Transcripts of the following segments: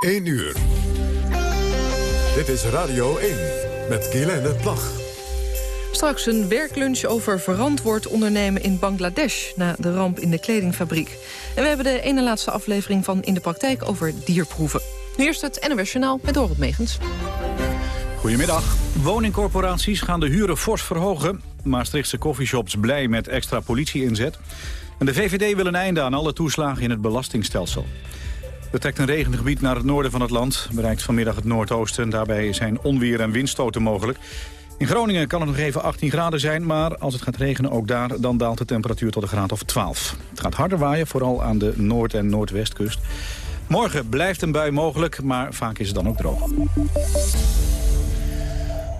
1 uur. Dit is Radio 1 met Guylaine Plag. Straks een werklunch over verantwoord ondernemen in Bangladesh... na de ramp in de kledingfabriek. En we hebben de ene laatste aflevering van In de Praktijk over dierproeven. Nu eerst het NOS Journaal met Dorot Megens. Goedemiddag. Woningcorporaties gaan de huren fors verhogen. Maastrichtse coffeeshops blij met extra politie-inzet. En de VVD wil een einde aan alle toeslagen in het belastingstelsel. Er trekt een regengebied naar het noorden van het land. Bereikt vanmiddag het noordoosten. Daarbij zijn onweer en windstoten mogelijk. In Groningen kan het nog even 18 graden zijn, maar als het gaat regenen ook daar... dan daalt de temperatuur tot een graad of 12. Het gaat harder waaien, vooral aan de noord- en noordwestkust. Morgen blijft een bui mogelijk, maar vaak is het dan ook droog.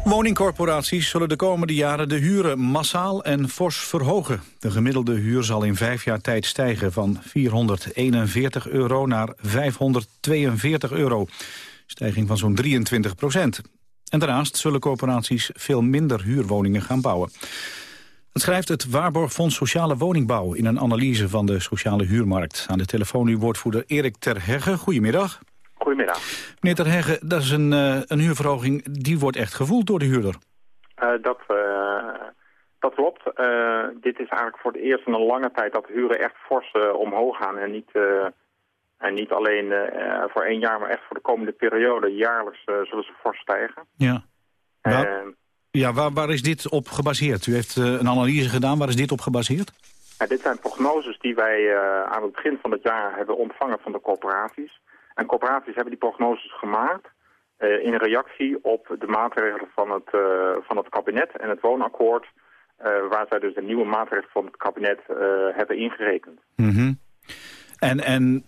Woningcorporaties zullen de komende jaren de huren massaal en fors verhogen. De gemiddelde huur zal in vijf jaar tijd stijgen van 441 euro naar 542 euro. Stijging van zo'n 23 procent. En daarnaast zullen corporaties veel minder huurwoningen gaan bouwen. Dat schrijft het Waarborgfonds Sociale Woningbouw... in een analyse van de sociale huurmarkt. Aan de telefoon nu woordvoerder Erik Terhegge. Goedemiddag. Goedemiddag. Meneer Terhegge, dat is een, uh, een huurverhoging die wordt echt gevoeld door de huurder. Uh, dat, uh, dat klopt. dit is eigenlijk voor het eerst in een lange tijd dat huren echt fors omhoog gaan. En niet, en niet alleen voor één jaar, maar echt voor de komende periode. Jaarlijks zullen ze fors stijgen. Ja. Waar, ja, waar, waar is dit op gebaseerd? U heeft een analyse gedaan. Waar is dit op gebaseerd? Dit zijn prognoses die wij aan het begin van het jaar hebben ontvangen van de corporaties. En corporaties hebben die prognoses gemaakt uh, in reactie op de maatregelen van het, uh, van het kabinet en het woonakkoord... Uh, waar zij dus de nieuwe maatregelen van het kabinet hebben ingerekend. Mm -hmm. En, en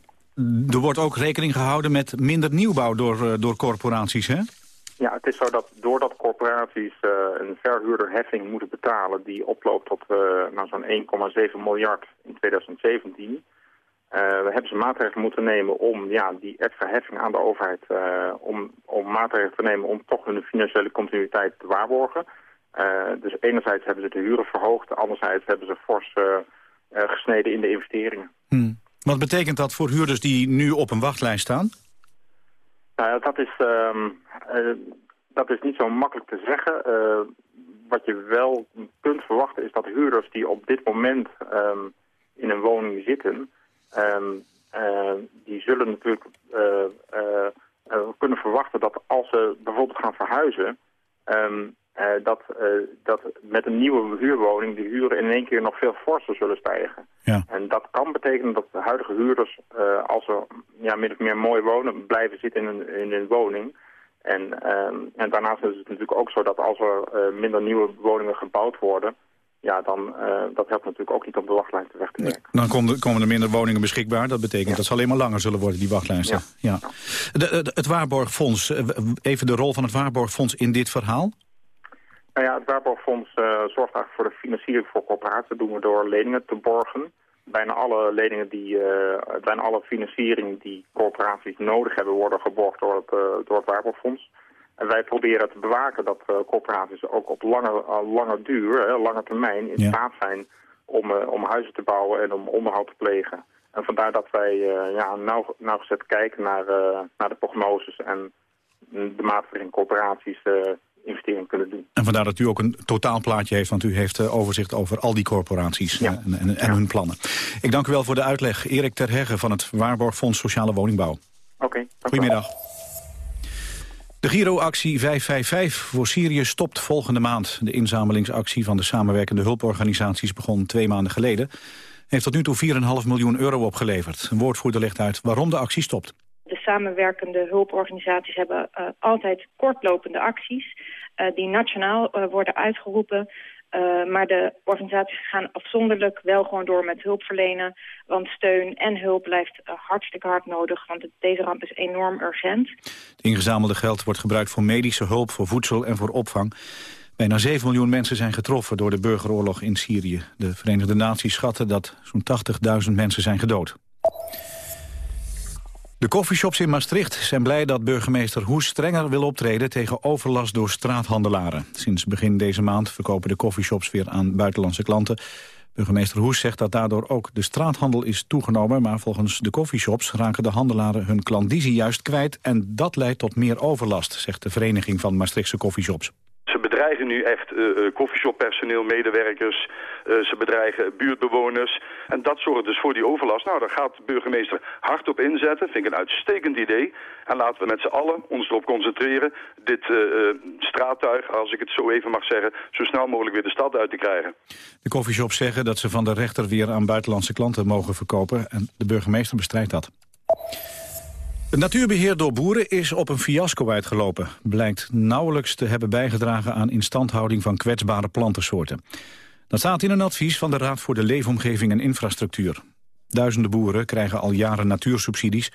er wordt ook rekening gehouden met minder nieuwbouw door, door corporaties, hè? Ja, het is zo dat doordat corporaties een verhuurderheffing moeten betalen... die oploopt tot nou, zo'n 1,7 miljard in 2017... Uh, we hebben ze maatregelen moeten nemen om ja, die extra heffing aan de overheid... Uh, om, om maatregelen te nemen om toch hun financiële continuïteit te waarborgen. Uh, dus enerzijds hebben ze de huren verhoogd... anderzijds hebben ze fors gesneden in de investeringen. Hmm. Wat betekent dat voor huurders die nu op een wachtlijst staan? Nou, dat, is, ehm, dat is niet zo makkelijk te zeggen. wat je wel kunt verwachten is dat huurders die op dit moment um, in een woning zitten... Um, uh, die zullen natuurlijk uh, uh, kunnen verwachten dat als ze bijvoorbeeld gaan verhuizen... Um, dat, dat met een nieuwe huurwoning de huren in één keer nog veel forser zullen stijgen. Ja. En dat kan betekenen dat de huidige huurders, als ze ja, min of meer mooi wonen, blijven zitten in een, in een woning... En, um, en daarnaast is het natuurlijk ook zo dat als er minder nieuwe woningen gebouwd worden ja, dan uh, dat helpt natuurlijk ook niet om de wachtlijsten weg te werken. Dan komen, komen er minder woningen beschikbaar. Dat betekent ja. dat ze alleen maar langer zullen worden, die wachtlijsten. Ja. ja. De, de, het Waarborgfonds, eh, even de rol van het Waarborgfonds in dit verhaal? Nou ja, het Waarborgfonds uh, zorgt eigenlijk voor de financiering voor corporaties. Dat doen we door leningen te borgen. Bijna alle leningen die, uh, bijna alle financiering die corporaties nodig hebben, worden geborgd door het, door het Waarborgfonds. En wij proberen te bewaken dat uh, corporaties ook op lange, uh, lange duur, hè, lange termijn, in ja. staat zijn om, uh, om huizen te bouwen en om onderhoud te plegen. En vandaar dat wij ja, nauw, nauwgezet kijken naar, naar de prognoses en de mate waarin corporaties investeringen kunnen doen. En vandaar dat u ook een totaalplaatje heeft, want u heeft overzicht over al die corporaties ja. en, en, en ja. hun plannen. Ik dank u wel voor de uitleg. Erik Terhegge van het Waarborgfonds Sociale Woningbouw. Oké. Okay, Goedemiddag. De Giro-actie 555 voor Syrië stopt volgende maand. De inzamelingsactie van de samenwerkende hulporganisaties begon twee maanden geleden. Heeft tot nu toe 4,5 miljoen euro opgeleverd. Een woordvoerder legt uit waarom de actie stopt. De samenwerkende hulporganisaties hebben uh, altijd kortlopende acties... Uh, die nationaal uh, worden uitgeroepen... Uh, maar de organisaties gaan afzonderlijk wel gewoon door met hulp verlenen. Want steun en hulp blijft uh, hartstikke hard nodig. Want deze ramp is enorm urgent. Het ingezamelde geld wordt gebruikt voor medische hulp, voor voedsel en voor opvang. Bijna 7 miljoen mensen zijn getroffen door de burgeroorlog in Syrië. De Verenigde Naties schatten dat zo'n 80.000 mensen zijn gedood. De koffieshops in Maastricht zijn blij dat burgemeester Hoes strenger wil optreden tegen overlast door straathandelaren. Sinds begin deze maand verkopen de koffieshops weer aan buitenlandse klanten. Burgemeester Hoes zegt dat daardoor ook de straathandel is toegenomen... maar volgens de coffeeshops raken de handelaren hun klandizie juist kwijt... en dat leidt tot meer overlast, zegt de Vereniging van Maastrichtse Coffeeshops. Ze bedreigen nu echt uh, medewerkers. Uh, ze bedreigen buurtbewoners. En dat zorgt dus voor die overlast. Nou, daar gaat de burgemeester hard op inzetten. Vind ik een uitstekend idee. En laten we met z'n allen ons erop concentreren... dit straattuig, als ik het zo even mag zeggen... zo snel mogelijk weer de stad uit te krijgen. De coffeeshops zeggen dat ze van de rechter weer aan buitenlandse klanten mogen verkopen. En de burgemeester bestrijdt dat. Het natuurbeheer door boeren is op een fiasco uitgelopen. Blijkt nauwelijks te hebben bijgedragen aan instandhouding van kwetsbare plantensoorten. Dat staat in een advies van de Raad voor de Leefomgeving en Infrastructuur. Duizenden boeren krijgen al jaren natuursubsidies...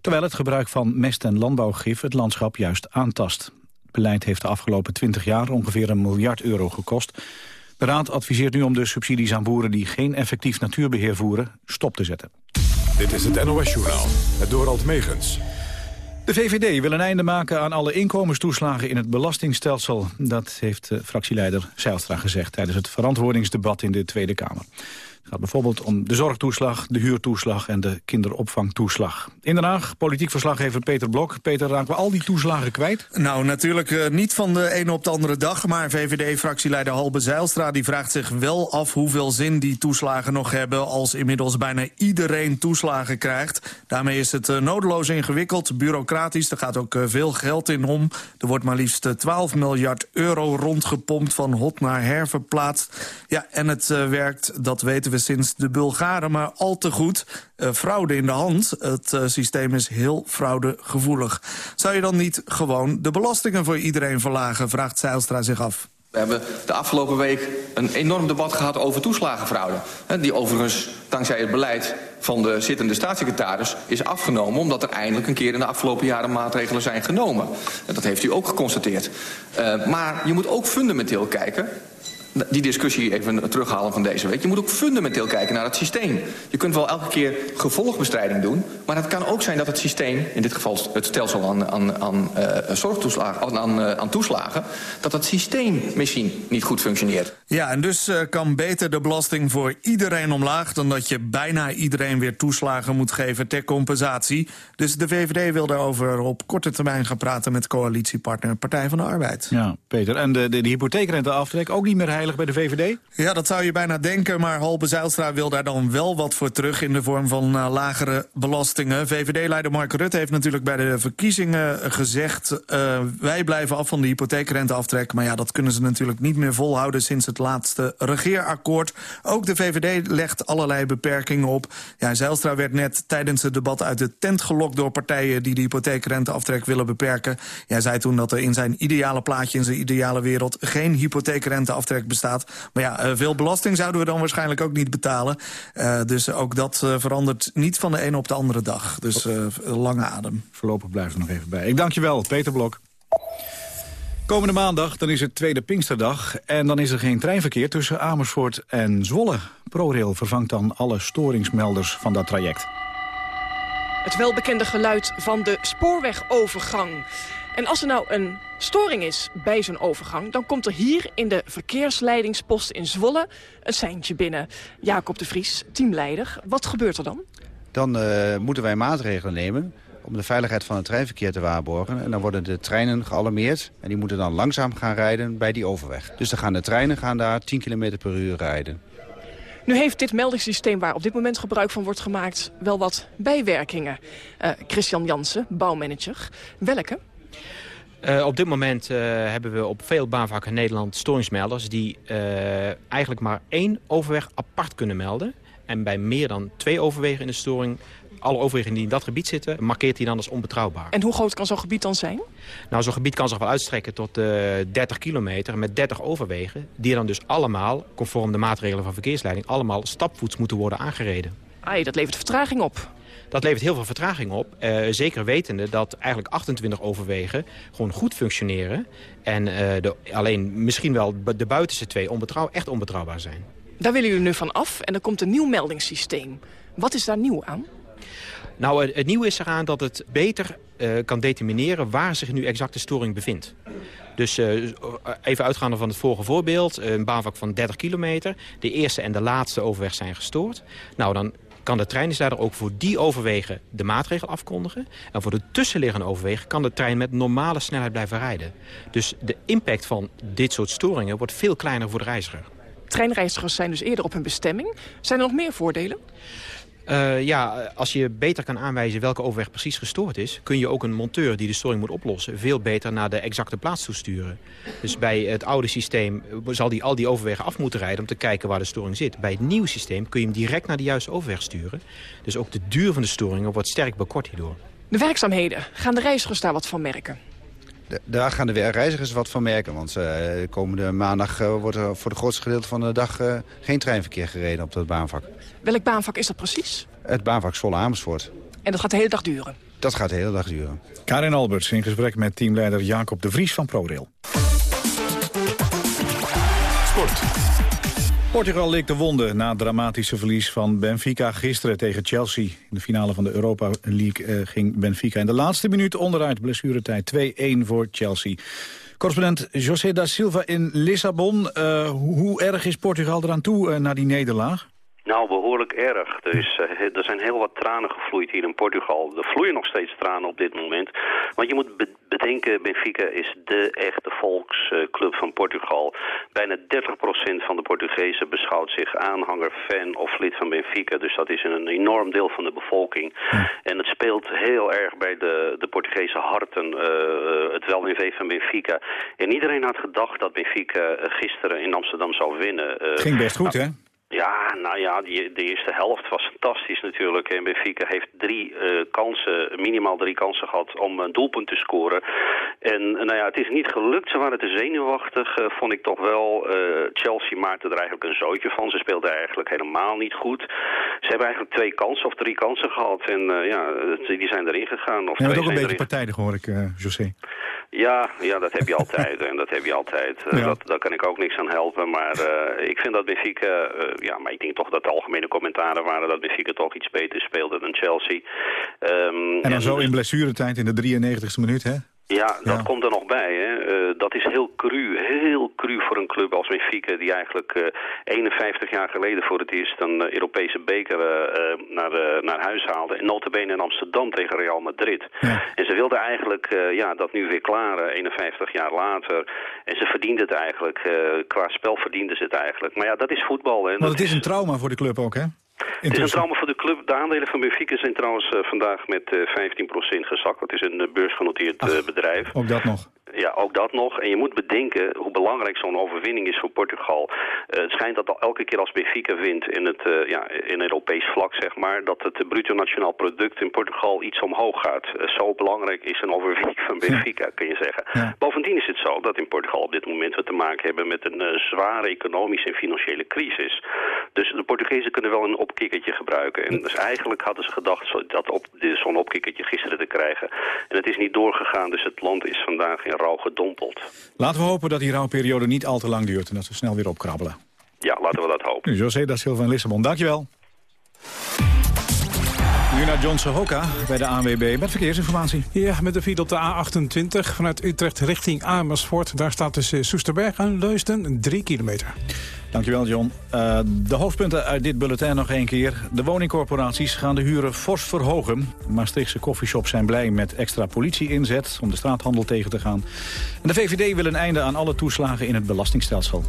terwijl het gebruik van mest- en landbouwgif het landschap juist aantast. Het beleid heeft de afgelopen 20 jaar ongeveer een miljard euro gekost. De Raad adviseert nu om de subsidies aan boeren die geen effectief natuurbeheer voeren stop te zetten. Dit is het NOS-journaal, het Dorald Megens. De VVD wil een einde maken aan alle inkomenstoeslagen in het belastingstelsel. Dat heeft de fractieleider Zijlstra gezegd tijdens het verantwoordingsdebat in de Tweede Kamer. Gaat bijvoorbeeld om de zorgtoeslag, de huurtoeslag en de kinderopvangtoeslag. In Den Haag, politiek verslaggever Peter Blok. Peter, raken we al die toeslagen kwijt? Nou, natuurlijk uh, niet van de ene op de andere dag. Maar VVD-fractieleider Halbe Zijlstra die vraagt zich wel af... hoeveel zin die toeslagen nog hebben... als inmiddels bijna iedereen toeslagen krijgt. Daarmee is het uh, nodeloos ingewikkeld, bureaucratisch. Er gaat ook uh, veel geld in om. Er wordt maar liefst 12 miljard euro rondgepompt... van hot naar her verplaatst. Ja, en het werkt, dat weten we we sinds de Bulgaren maar al te goed. Uh, fraude in de hand. Het uh, systeem is heel fraudegevoelig. Zou je dan niet gewoon de belastingen voor iedereen verlagen, vraagt Zeilstra zich af. We hebben de afgelopen week een enorm debat gehad over toeslagenfraude. Die overigens, dankzij het beleid van de zittende staatssecretaris... is afgenomen omdat er eindelijk een keer in de afgelopen jaren maatregelen zijn genomen. Dat heeft u ook geconstateerd. Uh, maar je moet ook fundamenteel kijken die discussie even terughalen van deze week. Je moet ook fundamenteel kijken naar het systeem. Je kunt wel elke keer gevolgbestrijding doen... maar het kan ook zijn dat het systeem, in dit geval het stelsel aan, aan, aan uh, zorgtoeslagen... aan, uh, aan toeslagen, dat het systeem misschien niet goed functioneert. Ja, en dus uh, kan beter de belasting voor iedereen omlaag... dan dat je bijna iedereen weer toeslagen moet geven ter compensatie. Dus de VVD wil daarover op korte termijn gaan praten... met coalitiepartner Partij van de Arbeid. Ja, Peter. En de, de, de hypotheekrenteaftrek ook niet meer bij de VVD? Ja, dat zou je bijna denken, maar Halbe Zijlstra wil daar dan wel wat voor terug... in de vorm van uh, lagere belastingen. VVD-leider Mark Rutte heeft natuurlijk bij de verkiezingen gezegd... Uh, wij blijven af van de hypotheekrenteaftrek. Maar ja, dat kunnen ze natuurlijk niet meer volhouden sinds het laatste regeerakkoord. Ook de VVD legt allerlei beperkingen op. Ja, Zijlstra werd net tijdens het debat uit de tent gelokt... door partijen die de hypotheekrenteaftrek willen beperken. Hij zei toen dat er in zijn ideale plaatje, in zijn ideale wereld... geen hypotheekrenteaftrek bestaat. Maar ja, eh, veel belasting zouden we dan waarschijnlijk ook niet betalen. Uh, dus ook dat uh, verandert niet van de ene op de andere dag. Dus lange adem. Voorlopig blijven we nog even bij. Ik dank je wel, Peter Blok. Komende maandag dan is het tweede Pinksterdag en dan is er geen treinverkeer tussen Amersfoort en Zwolle. ProRail vervangt dan alle storingsmelders van dat traject. Het welbekende geluid van de spoorwegovergang. En als er nou een storing is bij zo'n overgang... dan komt er hier in de verkeersleidingspost in Zwolle een seintje binnen. Jacob de Vries, teamleider. Wat gebeurt er dan? Dan uh, moeten wij maatregelen nemen om de veiligheid van het treinverkeer te waarborgen. En dan worden de treinen gealarmeerd en die moeten dan langzaam gaan rijden bij die overweg. Dus dan gaan de treinen gaan daar 10 km per uur rijden. Nu heeft dit meldingssysteem waar op dit moment gebruik van wordt gemaakt... wel wat bijwerkingen. Uh, Christian Jansen, bouwmanager. Welke? Uh, op dit moment uh, hebben we op veel baanvakken in Nederland storingsmelders... die uh, eigenlijk maar één overweg apart kunnen melden. En bij meer dan twee overwegen in de storing... alle overwegen die in dat gebied zitten, markeert hij dan als onbetrouwbaar. En hoe groot kan zo'n gebied dan zijn? Nou, zo'n gebied kan zich wel uitstrekken tot 30 kilometer... met 30 overwegen, die dan dus allemaal, conform de maatregelen van verkeersleiding... allemaal stapvoets moeten worden aangereden. Ai, dat levert vertraging op. Dat levert heel veel vertraging op. Uh, zeker wetende dat eigenlijk 28 overwegen gewoon goed functioneren. En uh, de, alleen misschien wel de buitenste twee onbetrouw, echt onbetrouwbaar zijn. Daar willen jullie nu van af en er komt een nieuw meldingssysteem. Wat is daar nieuw aan? Nou, het, nieuwe is eraan dat het beter uh, kan determineren waar zich nu exact de storing bevindt. Dus even uitgaande van het vorige voorbeeld. Een baanvak van 30 kilometer. De eerste en de laatste overweg zijn gestoord. Nou, dan kan de treinsleider ook voor die overwegen de maatregel afkondigen. En voor de tussenliggende overwegen kan de trein met normale snelheid blijven rijden. Dus de impact van dit soort storingen wordt veel kleiner voor de reiziger. Treinreizigers zijn dus eerder op hun bestemming. Zijn er nog meer voordelen? Uh, ja, als je beter kan aanwijzen welke overweg precies gestoord is... kun je ook een monteur die de storing moet oplossen... veel beter naar de exacte plaats toesturen. Dus bij het oude systeem zal die al die overwegen af moeten rijden... om te kijken waar de storing zit. Bij het nieuwe systeem kun je hem direct naar de juiste overweg sturen. Dus ook de duur van de storingen wordt sterk bekort hierdoor. De werkzaamheden, gaan de reizigers daar wat van merken? Daar gaan de reizigers wat van merken. Want uh, komende maandag uh, wordt er voor het grootste gedeelte van de dag uh, geen treinverkeer gereden op dat baanvak. Welk baanvak is dat precies? Het baanvak Zwolle Amersfoort. En dat gaat de hele dag duren? Dat gaat de hele dag duren. Karin Alberts in gesprek met teamleider Jacob de Vries van ProRail. Sport. Portugal leek de wonden na het dramatische verlies van Benfica gisteren tegen Chelsea. In de finale van de Europa League uh, ging Benfica in de laatste minuut onderuit. Blessuretijd 2-1 voor Chelsea. Correspondent José da Silva in Lissabon. Uh, hoe erg is Portugal eraan toe uh, na die nederlaag? Nou, behoorlijk erg. Er, uh, er zijn heel wat tranen gevloeid hier in Portugal. Er vloeien nog steeds tranen op dit moment. Want je moet be bedenken, Benfica is de echte volksclub van Portugal. Bijna 30% van de Portugezen beschouwt zich aanhanger, fan of lid van Benfica. Dus dat is een enorm deel van de bevolking. En het speelt heel erg bij de, de Portugese harten, uh, het welwee van Benfica. En iedereen had gedacht dat Benfica gisteren in Amsterdam zou winnen. Ging best goed, hè? Ja, nou ja, die, de eerste helft was fantastisch natuurlijk. En Benfica heeft drie uh, kansen, minimaal drie kansen gehad om een doelpunt te scoren. En nou ja, het is niet gelukt. Ze waren te zenuwachtig, uh, vond ik toch wel. Chelsea maakte er eigenlijk een zootje van. Ze speelden eigenlijk helemaal niet goed. Ze hebben eigenlijk twee kansen of drie kansen gehad. En ja, die zijn erin gegaan. Of bent ook een beetje partijdig hoor ik, José. Ja, ja, dat heb je altijd. en dat heb je altijd. Ja. Dat, daar kan ik ook niks aan helpen. Maar ik vind dat Benfica ja, maar ik denk toch dat de algemene commentaren waren dat Benfica toch iets beter speelde dan Chelsea. Um, en dan zo in blessuretijd in de 93ste minuut, hè? Ja, dat ja. komt er nog bij. Hè. Uh, dat is heel cru, heel cru voor een club als Benfica... die eigenlijk uh, 51 jaar geleden voor het eerst een uh, Europese beker naar, naar huis haalde. En notabene in Amsterdam tegen Real Madrid. Ja. En ze wilden eigenlijk ja, dat nu weer klaren, 51 jaar later. En ze verdienden het eigenlijk, qua spel verdienden ze het eigenlijk. Maar ja, dat is voetbal. Hè. Maar het is een trauma voor de club ook, hè? Het is een trauma voor de club. De aandelen van Benfica zijn trouwens uh, vandaag met uh, 15% gezakt. Het is een uh, beursgenoteerd Ach, bedrijf. Ook dat nog? Ja, ook dat nog. En je moet bedenken hoe belangrijk zo'n overwinning is voor Portugal. Uh, het schijnt dat al elke keer als Benfica wint in het uh, ja, in Europees vlak, zeg maar, dat het bruto nationaal product in Portugal iets omhoog gaat. Uh, zo belangrijk is een overwinning van Benfica, kun je zeggen. Ja. Bovendien is het zo dat in Portugal op dit moment we te maken hebben met een zware economische en financiële crisis. Dus de Portugezen kunnen wel een opkikkertje gebruiken. En dus eigenlijk hadden ze gedacht dat op, zo'n opkikkertje gisteren te krijgen. En het is niet doorgegaan, dus het land is vandaag in rouw gedompeld. Laten we hopen dat die rouwperiode niet al te lang duurt en dat we snel weer opkrabbelen. Ja, laten we dat hopen. Nu, José da Silva in Lissabon, dankjewel. Nu naar John Sohoka bij de ANWB met verkeersinformatie. Ja, met de file op de A28 vanuit Utrecht richting Amersfoort. Daar staat tussen Soesterberg en Leusden 3 kilometer. Dankjewel, John. Uh, de hoofdpunten uit dit bulletin nog één keer. De woningcorporaties gaan de huren fors verhogen. Maastrichtse coffeeshops zijn blij met extra politie-inzet... om de straathandel tegen te gaan. En de VVD wil een einde aan alle toeslagen in het belastingstelsel.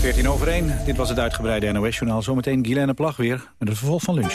14 over 1. Dit was het uitgebreide NOS-journaal. Zometeen Guylaine Plag weer met het vervolg van lunch.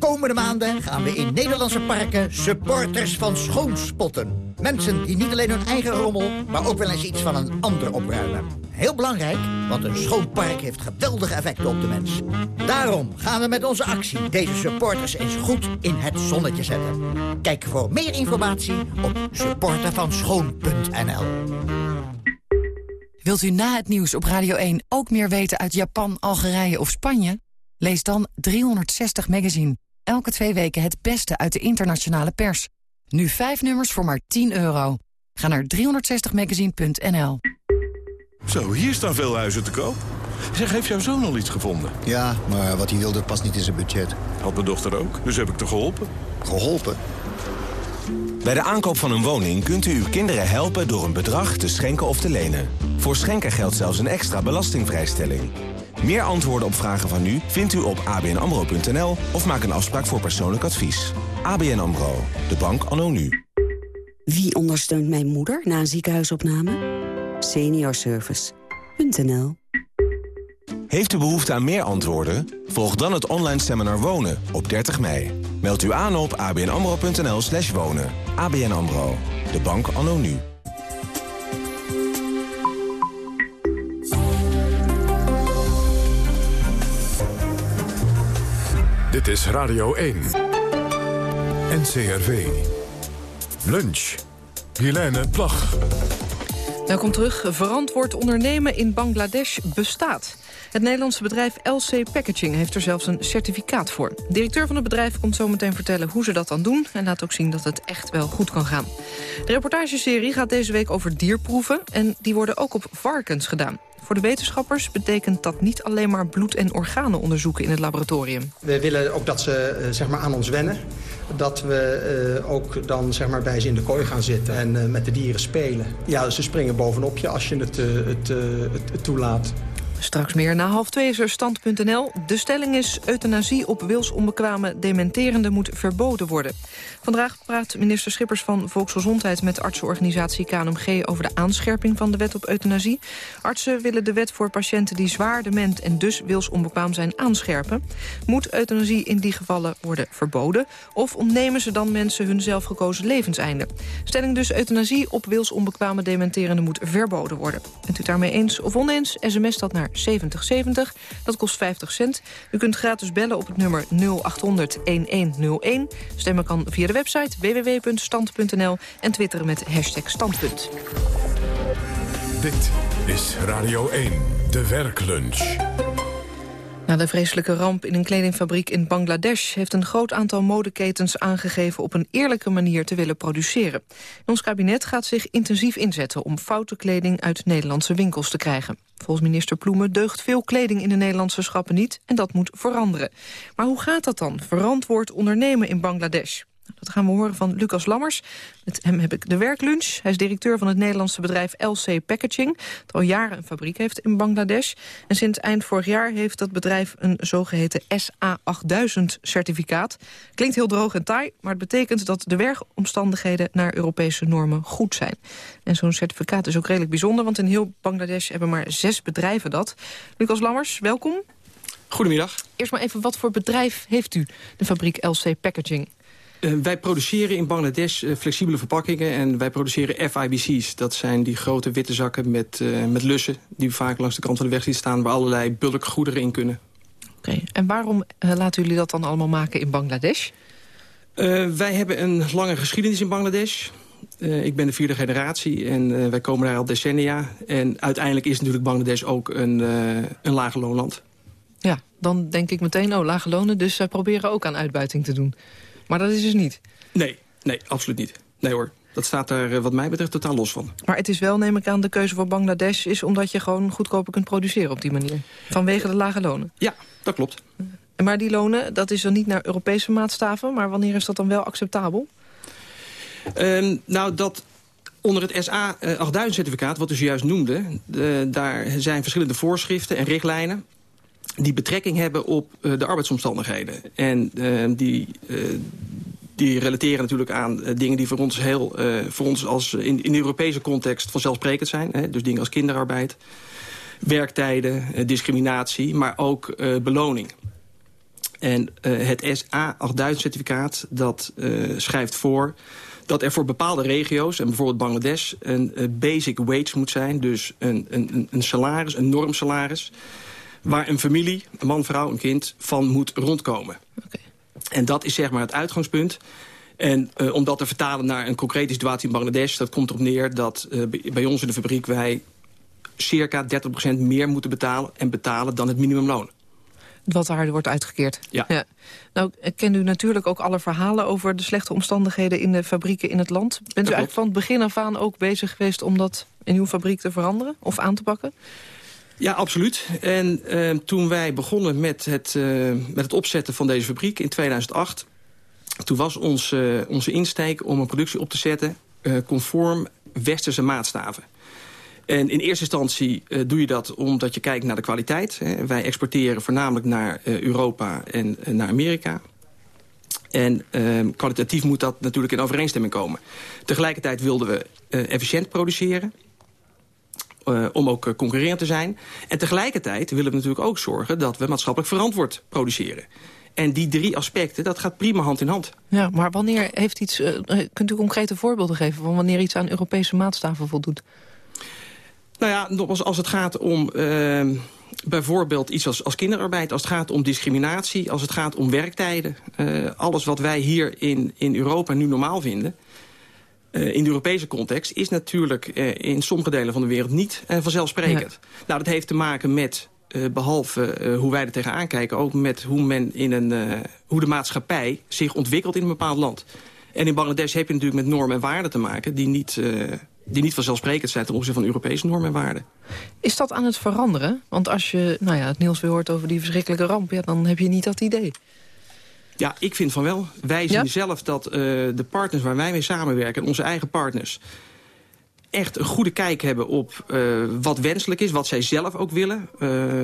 Komende maanden gaan we in Nederlandse parken supporters van schoonspotten. Mensen die niet alleen hun eigen rommel, maar ook wel eens iets van een ander opruimen. Heel belangrijk, want een schoon park heeft geweldige effecten op de mens. Daarom gaan we met onze actie deze supporters eens goed in het zonnetje zetten. Kijk voor meer informatie op supportervanschoon.nl Wilt u na het nieuws op Radio 1 ook meer weten uit Japan, Algerije of Spanje? Lees dan 360 Magazine. Elke twee weken het beste uit de internationale pers. Nu vijf nummers voor maar 10 euro. Ga naar 360magazine.nl. Zo, hier staan veel huizen te koop. Zeg, heeft jouw zoon al iets gevonden? Ja, maar wat hij wilde past niet in zijn budget. Had mijn dochter ook, dus heb ik te geholpen. Geholpen? Bij de aankoop van een woning kunt u uw kinderen helpen door een bedrag te schenken of te lenen. Voor schenken geldt zelfs een extra belastingvrijstelling. Meer antwoorden op vragen van u vindt u op abnamro.nl of maak een afspraak voor persoonlijk advies. ABN AMRO, de bank anno nu. Wie ondersteunt mijn moeder na een ziekenhuisopname? Seniorservice.nl Heeft u behoefte aan meer antwoorden? Volg dan het online seminar Wonen op 30 mei. Meld u aan op abnamro.nl slash wonen. ABN AMRO, de bank anno nu. Is Radio 1. NCRV. Lunch. Helene Plag. Welkom terug. Verantwoord ondernemen in Bangladesh bestaat. Het Nederlandse bedrijf LC Packaging heeft er zelfs een certificaat voor. De directeur van het bedrijf komt zo meteen vertellen hoe ze dat dan doen... en laat ook zien dat het echt wel goed kan gaan. De reportageserie gaat deze week over dierproeven... en die worden ook op varkens gedaan. Voor de wetenschappers betekent dat niet alleen maar bloed- en organen onderzoeken in het laboratorium. We willen ook dat ze uh, zeg maar aan ons wennen. Dat we uh, ook dan zeg maar, bij ze in de kooi gaan zitten en uh, met de dieren spelen. Ja, ze springen bovenop je als je het, het, het toelaat. Straks meer. Na half twee is er stand.nl. De stelling is euthanasie op wilsonbekwame dementerende moet verboden worden. Vandaag praat minister Schippers van Volksgezondheid met artsenorganisatie KNMG over de aanscherping van de wet op euthanasie. Artsen willen de wet voor patiënten die zwaar dement en dus wilsonbekwaam zijn aanscherpen. Moet euthanasie in die gevallen worden verboden? Of ontnemen ze dan mensen hun zelfgekozen levenseinde? Stelling dus euthanasie op wilsonbekwame dementerende moet verboden worden. Bent u daarmee eens of oneens? SMS dat naar 7070. Dat kost 50 cent. U kunt gratis bellen op het nummer 0800-1101. Stemmen kan via de website www.stand.nl en twitteren met hashtag standpunt. Dit is Radio 1, de werklunch. Na de vreselijke ramp in een kledingfabriek in Bangladesh... heeft een groot aantal modeketens aangegeven op een eerlijke manier te willen produceren. Ons kabinet gaat zich intensief inzetten om foute kleding uit Nederlandse winkels te krijgen. Volgens minister Ploemen deugt veel kleding in de Nederlandse schappen niet... en dat moet veranderen. Maar hoe gaat dat dan, verantwoord ondernemen in Bangladesh? Dat gaan we horen van Lucas Lammers. Met hem heb ik de werklunch. Hij is directeur van het Nederlandse bedrijf LC Packaging... dat al jaren een fabriek heeft in Bangladesh. En sinds eind vorig jaar heeft dat bedrijf een zogeheten SA8000-certificaat. Klinkt heel droog en taai, maar het betekent dat de werkomstandigheden... naar Europese normen goed zijn. En zo'n certificaat is ook redelijk bijzonder... want in heel Bangladesh hebben maar zes bedrijven dat. Lucas Lammers, welkom. Goedemiddag. Eerst maar even, wat voor bedrijf heeft u, de fabriek LC Packaging? Uh, wij produceren in Bangladesh uh, flexibele verpakkingen en wij produceren FIBC's. Dat zijn die grote witte zakken met, uh, met lussen die vaak langs de kant van de weg zien staan... waar allerlei bulkgoederen in kunnen. Oké, okay. en waarom laten jullie dat dan allemaal maken in Bangladesh? wij hebben een lange geschiedenis in Bangladesh. ik ben de vierde generatie en wij komen daar al decennia. En uiteindelijk is natuurlijk Bangladesh ook een, een lage loonland. Ja, dan denk ik meteen, oh, lage lonen, dus zij proberen ook aan uitbuiting te doen. Maar dat is dus niet? Nee, nee, absoluut niet. Nee hoor, dat staat daar wat mij betreft totaal los van. Maar het is wel, neem ik aan, de keuze voor Bangladesh... is omdat je gewoon goedkoper kunt produceren op die manier. Vanwege de lage lonen. Ja, dat klopt. Maar die lonen, dat is dan niet naar Europese maatstaven... maar wanneer is dat dan wel acceptabel? Um, nou, dat onder het SA 8000-certificaat, wat u zojuist noemde... De, daar zijn verschillende voorschriften en richtlijnen die betrekking hebben op uh, de arbeidsomstandigheden. En uh, die, uh, die relateren natuurlijk aan dingen die voor ons, heel, voor ons als in, in de Europese context vanzelfsprekend zijn. Hè? Dus dingen als kinderarbeid, werktijden, discriminatie, maar ook beloning. En het SA 8000-certificaat dat schrijft voor dat er voor bepaalde regio's, en bijvoorbeeld Bangladesh... een basic wage moet zijn, dus een, een, een salaris, een normsalaris waar een familie, een man, vrouw, een kind, van moet rondkomen. Okay. En dat is zeg maar het uitgangspunt. En uh, om dat te vertalen naar een concrete situatie in Bangladesh... dat komt erop neer dat uh, bij ons in de fabriek wij circa 30% meer moeten betalen en betalen dan het minimumloon. Wat daar wordt uitgekeerd. Ja. Nou, kent u natuurlijk ook alle verhalen over de slechte omstandigheden in de fabrieken in het land. Bent u eigenlijk van het begin af aan ook bezig geweest om dat in uw fabriek te veranderen of aan te pakken? Ja, absoluut. En uh, toen wij begonnen met het, uh, met het opzetten van deze fabriek in 2008... toen was ons, uh, onze insteek om een productie op te zetten... conform westerse maatstaven. En in eerste instantie doe je dat omdat je kijkt naar de kwaliteit. Hè. Wij exporteren voornamelijk naar Europa en naar Amerika. En ehm, kwalitatief moet dat natuurlijk in overeenstemming komen. Tegelijkertijd wilden we efficiënt produceren. Om ook concurrerend te zijn. En tegelijkertijd willen we natuurlijk ook zorgen... dat we maatschappelijk verantwoord produceren. En die drie aspecten, dat gaat prima hand in hand. Ja, maar wanneer heeft iets... kunt u concrete voorbeelden geven van wanneer iets aan Europese maatstaven voldoet? Nou ja, nogmaals, als het gaat om uh, bijvoorbeeld iets als, als kinderarbeid... als het gaat om discriminatie, als het gaat om werktijden... Uh, alles wat wij hier in, in Europa nu normaal vinden... Uh, in de Europese context is natuurlijk in sommige delen van de wereld niet vanzelfsprekend. Ja. Nou, dat heeft te maken met, behalve hoe wij er tegenaan kijken... ook met hoe, men in een, hoe de maatschappij zich ontwikkelt in een bepaald land. En in Bangladesh heb je natuurlijk met normen en waarden te maken... die niet die niet vanzelfsprekend zijn ten opzichte van Europese normen en waarden. Is dat aan het veranderen? Want als je nou ja, het nieuws weer hoort over die verschrikkelijke ramp... Ja, dan heb je niet dat idee. Ja, ik vind van wel. Wij zien ja? zelf dat uh, de partners waar wij mee samenwerken... onze eigen partners echt een goede kijk hebben op uh, wat wenselijk is, wat zij zelf ook willen. Uh,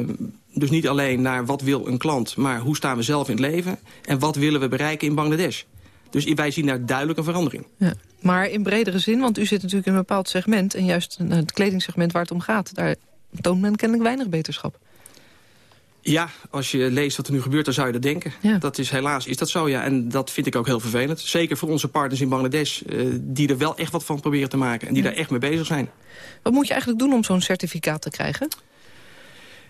dus niet alleen naar wat wil een klant, maar hoe staan we zelf in het leven... en wat willen we bereiken in Bangladesh. Dus wij zien daar duidelijk een verandering. Ja. Maar in bredere zin, want u zit natuurlijk in een bepaald segment... en juist het kledingssegment waar het om gaat... daar toont men kennelijk weinig beterschap. Ja, als je leest wat er nu gebeurt, dan zou je dat denken. Ja. Dat is helaas is dat zo, ja. En dat vind ik ook heel vervelend. Zeker voor onze partners in Bangladesh... Uh, die er wel echt wat van proberen te maken. En die ja. daar echt mee bezig zijn. Wat moet je eigenlijk doen om zo'n certificaat te krijgen?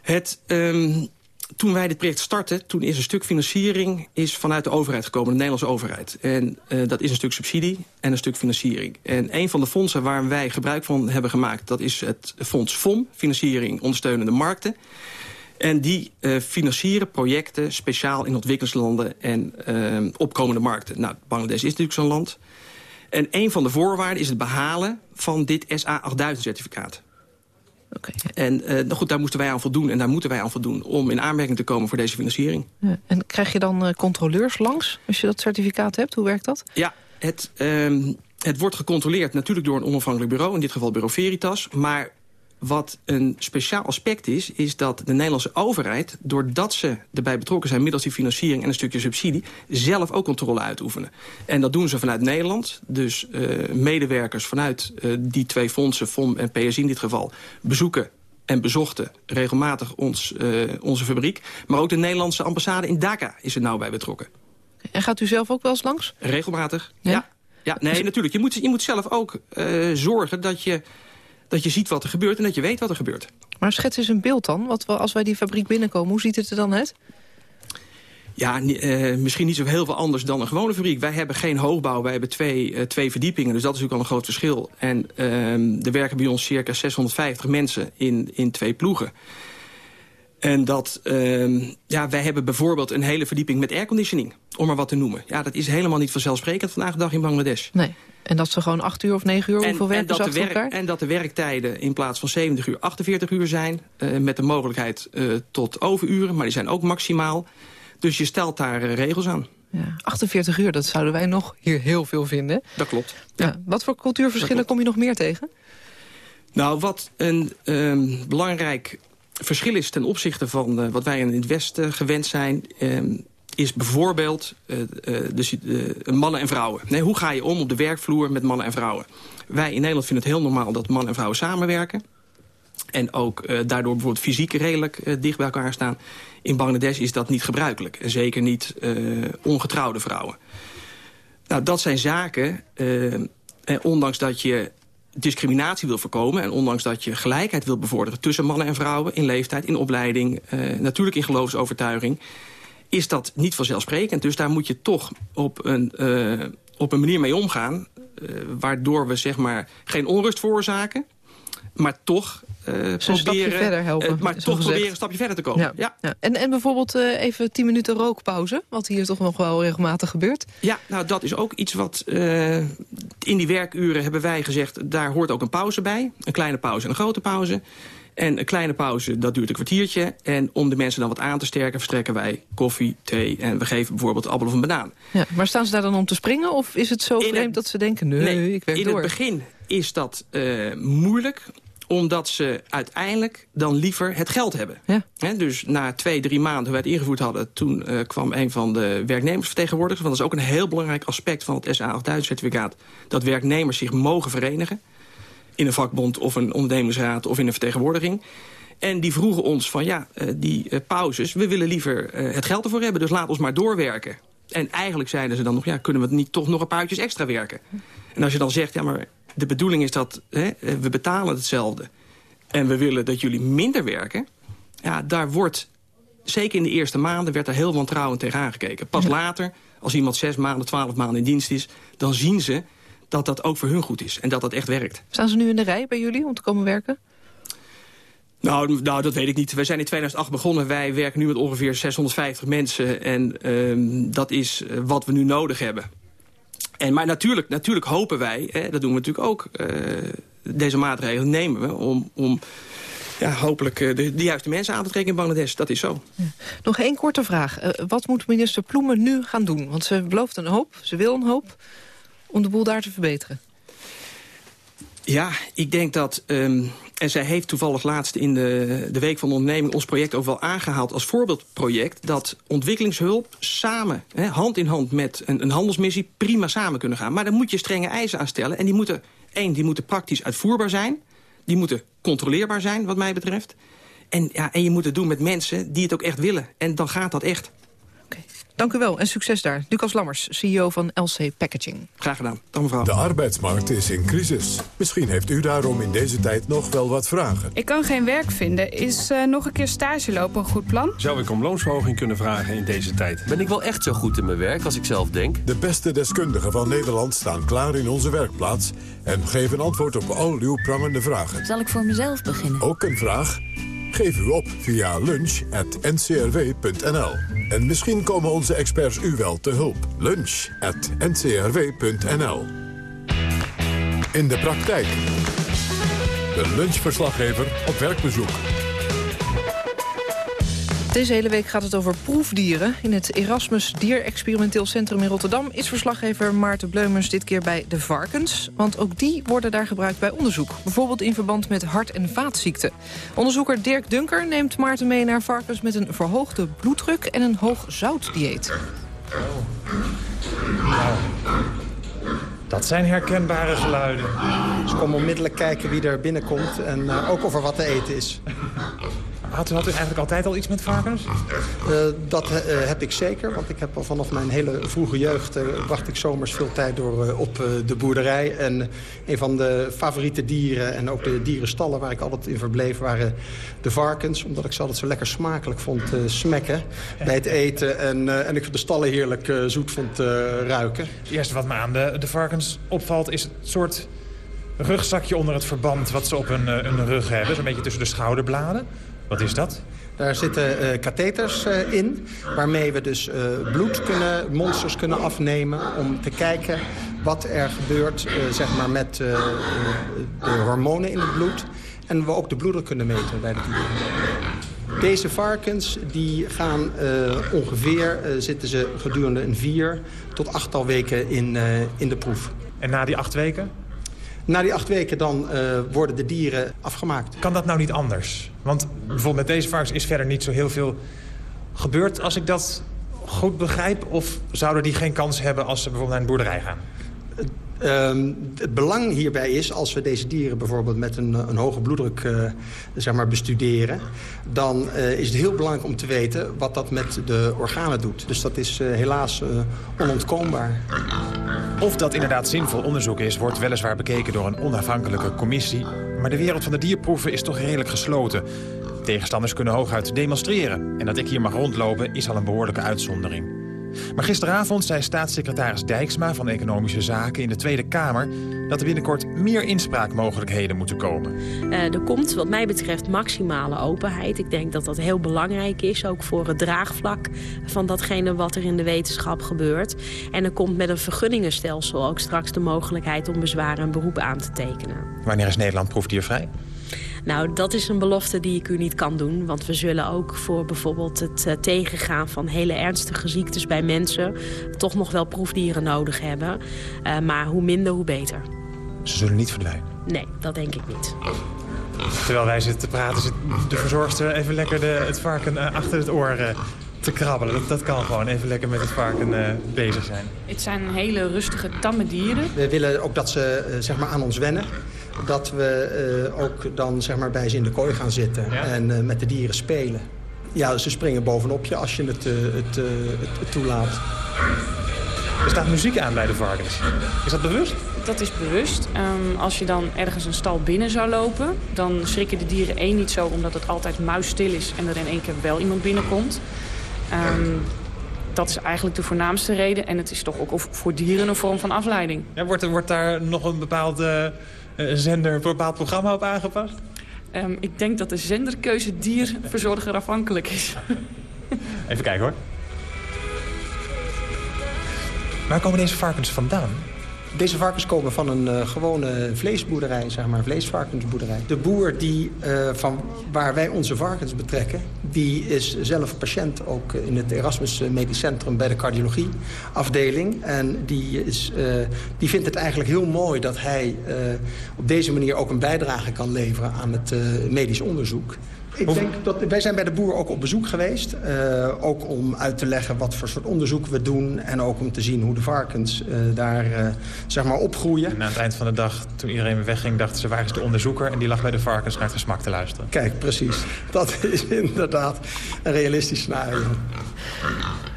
Het... Um, toen wij dit project startten, toen is een stuk financiering is vanuit de overheid gekomen, de Nederlandse overheid. En uh, dat is een stuk subsidie en een stuk financiering. En een van de fondsen waar wij gebruik van hebben gemaakt, dat is het fonds FOM, Financiering Ondersteunende Markten. En die uh, financieren projecten speciaal in ontwikkelingslanden en uh, opkomende markten. Nou, Bangladesh is natuurlijk zo'n land. En een van de voorwaarden is het behalen van dit SA 8000-certificaat. Okay. En uh, nou goed, daar moesten wij aan voldoen en daar moeten wij aan voldoen... om in aanmerking te komen voor deze financiering. Ja. En krijg je dan controleurs langs als je dat certificaat hebt? Hoe werkt dat? Ja, het, uh, het wordt gecontroleerd natuurlijk door een onafhankelijk bureau... in dit geval Bureau Veritas, maar wat een speciaal aspect is, is dat de Nederlandse overheid... doordat ze erbij betrokken zijn middels die financiering en een stukje subsidie... zelf ook controle uitoefenen. En dat doen ze vanuit Nederland. Dus uh, medewerkers vanuit uh, die twee fondsen, FOM en PSI in dit geval... bezoeken en bezochten regelmatig ons, uh, onze fabriek. Maar ook de Nederlandse ambassade in Dhaka is er nou bij betrokken. En gaat u zelf ook wel eens langs? Regelmatig, ja. ja. ja nee, natuurlijk. Je moet, je moet zelf ook zorgen dat je dat je ziet wat er gebeurt en dat je weet wat er gebeurt. Maar schets eens een beeld dan. Wat, als wij die fabriek binnenkomen, hoe ziet het er dan uit? Ja, uh, misschien niet zo heel veel anders dan een gewone fabriek. Wij hebben geen hoogbouw, wij hebben twee, uh, twee verdiepingen. Dus dat is natuurlijk al een groot verschil. En uh, er werken bij ons circa 650 mensen in, in twee ploegen. En dat, uh, ja, wij hebben bijvoorbeeld een hele verdieping met airconditioning. Om maar wat te noemen. Ja, dat is helemaal niet vanzelfsprekend vandaag de dag in Bangladesh. Nee. En dat ze gewoon 8 uur of 9 uur, en, hoeveel werken en dat ze elkaar? En dat de werktijden in plaats van 70 uur 48 uur zijn. Uh, met de mogelijkheid uh, tot overuren, maar die zijn ook maximaal. Dus je stelt daar uh, regels aan. Ja, 48 uur, dat zouden wij nog hier heel veel vinden. Dat klopt. Ja. ja wat voor cultuurverschillen kom je nog meer tegen? Nou, wat een um, belangrijk verschil is ten opzichte van wat wij in het Westen gewend zijn... Is bijvoorbeeld dus, mannen en vrouwen. Nee, hoe ga je om op de werkvloer met mannen en vrouwen? Wij in Nederland vinden het heel normaal dat mannen en vrouwen samenwerken. En ook daardoor bijvoorbeeld fysiek redelijk dicht bij elkaar staan. In Bangladesh is dat niet gebruikelijk. En zeker niet ongetrouwde vrouwen. Nou, dat zijn zaken, en ondanks dat je discriminatie wil voorkomen... en ondanks dat je gelijkheid wil bevorderen tussen mannen en vrouwen... in leeftijd, in opleiding, natuurlijk in geloofsovertuiging is dat niet vanzelfsprekend. Dus daar moet je toch op een, uh, op een manier mee omgaan... Uh, waardoor we zeg maar geen onrust veroorzaken... maar toch uh, proberen, stapje verder helpen. Maar toch gezegd. proberen een stapje verder te komen. Ja. ja. En, en bijvoorbeeld even 10 minuten rookpauze, wat hier toch nog wel regelmatig gebeurt. Ja, nou dat is ook iets wat in die werkuren hebben wij gezegd, daar hoort ook een pauze bij. Een kleine pauze en een grote pauze. En een kleine pauze, dat duurt een kwartiertje. En om de mensen dan wat aan te sterken, verstrekken wij koffie, thee... en we geven bijvoorbeeld appel of een banaan. Ja, maar staan ze daar dan om te springen? Of is het zo vreemd dat ze denken, nee, ik werk in door? In het begin is dat uh, moeilijk omdat ze uiteindelijk dan liever het geld hebben. Ja. dus na twee, drie maanden we het ingevoerd hadden... toen uh, kwam een van de werknemersvertegenwoordigers... want dat is ook een heel belangrijk aspect van het SA 8000-certificaat... dat werknemers zich mogen verenigen in een vakbond of een ondernemingsraad of in een vertegenwoordiging. En die vroegen ons van ja, uh, die uh, pauzes, we willen liever uh, het geld ervoor hebben. Dus laat ons maar doorwerken. En eigenlijk zeiden ze dan nog, ja, kunnen we niet toch nog een paar uurtjes extra werken? En als je dan zegt, ja, maar de bedoeling is dat hè, we betalen hetzelfde. En we willen dat jullie minder werken. Ja, daar wordt, zeker in de eerste maanden, werd er heel wantrouwend tegen aangekeken. Pas later, als iemand zes maanden, twaalf maanden in dienst is... dan zien ze dat dat ook voor hun goed is en dat dat echt werkt. Staan ze nu in de rij bij jullie om te komen werken? Nou, nou, dat weet ik niet. We zijn in 2008 begonnen. Wij werken nu met ongeveer 650 mensen. En um, dat is uh, wat we nu nodig hebben. En, maar natuurlijk, natuurlijk hopen wij, hè, dat doen we natuurlijk ook... Uh, deze maatregelen nemen we om... om ja, hopelijk uh, de, de, juiste mensen aan te trekken in Bangladesh. Dat is zo. Ja. Nog één korte vraag. Uh, wat moet minister Ploemen nu gaan doen? Want ze belooft een hoop, ze wil een hoop om de boel daar te verbeteren? Ja, ik denk dat... Um, en zij heeft toevallig laatst in de, de Week van de Onderneming... ons project ook wel aangehaald als voorbeeldproject... dat ontwikkelingshulp samen, hè, hand in hand met een, een handelsmissie... prima samen kunnen gaan. Maar daar moet je strenge eisen aan stellen. En die moeten, één, die moeten praktisch uitvoerbaar zijn. Die moeten controleerbaar zijn, wat mij betreft. En, ja, en je moet het doen met mensen die het ook echt willen. En dan gaat dat echt. Dank u wel en succes daar. Lucas Lammers, CEO van LC Packaging. Graag gedaan. Dank mevrouw. De arbeidsmarkt is in crisis. Misschien heeft u daarom in deze tijd nog wel wat vragen. Ik kan geen werk vinden. Is uh, nog een keer stage lopen een goed plan? Zou ik om loonsverhoging kunnen vragen in deze tijd? Ben ik wel echt zo goed in mijn werk als ik zelf denk? De beste deskundigen van Nederland staan klaar in onze werkplaats... en geven antwoord op al uw prangende vragen. Zal ik voor mezelf beginnen? Ook een vraag? Geef u op via lunch.ncrw.nl. En misschien komen onze experts u wel te hulp. Lunch.ncrw.nl In de praktijk. De lunchverslaggever op werkbezoek. Deze hele week gaat het over proefdieren. In het Erasmus Dierexperimenteel Centrum in Rotterdam... is verslaggever Maarten Bleumers dit keer bij de varkens. Want ook die worden daar gebruikt bij onderzoek. Bijvoorbeeld in verband met hart- en vaatziekten. Onderzoeker Dirk Dunker neemt Maarten mee naar varkens... met een verhoogde bloeddruk en een hoog zoutdieet. Dat zijn herkenbare geluiden. Ze komen onmiddellijk kijken wie er binnenkomt en uh, ook of er wat te eten is. Had u, had u eigenlijk altijd al iets met varkens? Uh, dat uh, heb ik zeker, want ik heb al vanaf mijn hele vroege jeugd... Uh, bracht ik zomers veel tijd door op de boerderij. En een van de favoriete dieren en ook de dierenstallen waar ik altijd in verbleef... waren de varkens, omdat ik ze altijd zo lekker smakelijk vond smekken bij het eten. En, en ik de stallen heerlijk zoet vond ruiken. Het eerste wat me aan de, de varkens opvalt is het soort rugzakje onder het verband... wat ze op hun, hun rug hebben, zo'n beetje tussen de schouderbladen. Wat is dat? Daar zitten uh, katheters uh, in, waarmee we dus uh, bloed kunnen, monsters kunnen afnemen... om te kijken wat er gebeurt zeg maar met de hormonen in het bloed. En we ook de bloeddruk kunnen meten bij de dieren. Deze varkens die gaan ongeveer, zitten ze gedurende een vier tot achttal weken in, in de proef. En na die acht weken? Na die acht weken dan uh, worden de dieren afgemaakt. Kan dat nou niet anders? Want bijvoorbeeld met deze varkens is verder niet zo heel veel gebeurd... als ik dat goed begrijp? Of zouden die geen kans hebben als ze bijvoorbeeld naar een boerderij gaan? Um, het belang hierbij is, als we deze dieren bijvoorbeeld met een, een hoge bloeddruk uh, zeg maar bestuderen... dan uh, is het heel belangrijk om te weten wat dat met de organen doet. Dus dat is uh, helaas onontkoombaar. Of dat inderdaad zinvol onderzoek is, wordt weliswaar bekeken door een onafhankelijke commissie. Maar de wereld van de dierproeven is toch redelijk gesloten. Tegenstanders kunnen hooguit demonstreren. En dat ik hier mag rondlopen is al een behoorlijke uitzondering. Maar gisteravond zei staatssecretaris Dijksma van Economische Zaken in de Tweede Kamer... dat er binnenkort meer inspraakmogelijkheden moeten komen. Uh, er komt wat mij betreft maximale openheid. Ik denk dat dat heel belangrijk is, ook voor het draagvlak van datgene wat er in de wetenschap gebeurt. En er komt met een vergunningenstelsel ook straks de mogelijkheid om bezwaar en beroep aan te tekenen. Wanneer is Nederland proefdiervrij? Nou, dat is een belofte die ik u niet kan doen. Want we zullen ook voor bijvoorbeeld het uh, tegengaan van hele ernstige ziektes bij mensen... toch nog wel proefdieren nodig hebben. Uh, maar hoe minder, hoe beter. Ze zullen niet verdwijnen? Nee, dat denk ik niet. Terwijl wij zitten te praten, zit de verzorgster even lekker de, het varken uh, achter het oor te krabbelen. Dat, dat kan gewoon, even lekker met het varken uh, bezig zijn. Het zijn hele rustige, tamme dieren. We willen ook dat ze uh, zeg maar aan ons wennen. Dat we uh, ook dan zeg maar, bij ze in de kooi gaan zitten ja? en met de dieren spelen. Ja, ze springen bovenop je als je het, het, het, het toelaat. Er staat muziek aan bij de varkens. Is dat bewust? Dat is bewust. Um, als je dan ergens een stal binnen zou lopen... dan schrikken de dieren één niet zo omdat het altijd muisstil is... en er in één keer wel iemand binnenkomt. Um, dat is eigenlijk de voornaamste reden. En het is toch ook voor dieren een vorm van afleiding. Ja, wordt, er, wordt daar nog een bepaalde uh, zender, een bepaald programma op aangepast? Um, ik denk dat de zenderkeuze dierverzorger afhankelijk is. Even kijken hoor. Waar komen deze varkens vandaan? Deze varkens komen van een uh, gewone vleesboerderij, zeg maar, vleesvarkensboerderij. De boer die, uh, van waar wij onze varkens betrekken, die is zelf patiënt ook in het Erasmus Medisch Centrum bij de cardiologieafdeling. En die, is, uh, die vindt het eigenlijk heel mooi dat hij op deze manier ook een bijdrage kan leveren aan het medisch onderzoek. Ik denk dat, wij zijn bij de boer ook op bezoek geweest. Uh, ook om uit te leggen wat voor soort onderzoek we doen. En ook om te zien hoe de varkens uh, daar uh, zeg maar opgroeien. En aan het eind van de dag, toen iedereen wegging, dachten ze... waar is de onderzoeker? En die lag bij de varkens naar het gesmak te luisteren. Kijk, precies. Dat is inderdaad een realistisch scenario.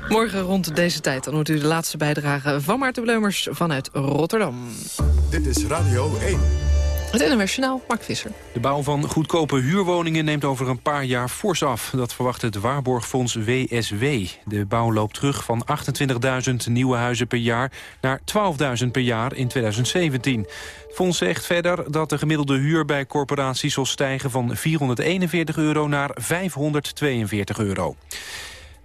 Morgen rond deze tijd dan hoort u de laatste bijdrage van Maarten Bleumers vanuit Rotterdam. Dit is Radio 1. Het Journaal, Mark Visser. De bouw van goedkope huurwoningen neemt over een paar jaar fors af. Dat verwacht het waarborgfonds WSW. De bouw loopt terug van 28.000 nieuwe huizen per jaar... naar 12.000 per jaar in 2017. Het fonds zegt verder dat de gemiddelde huur bij corporaties... zal stijgen van 441 euro naar 542 euro.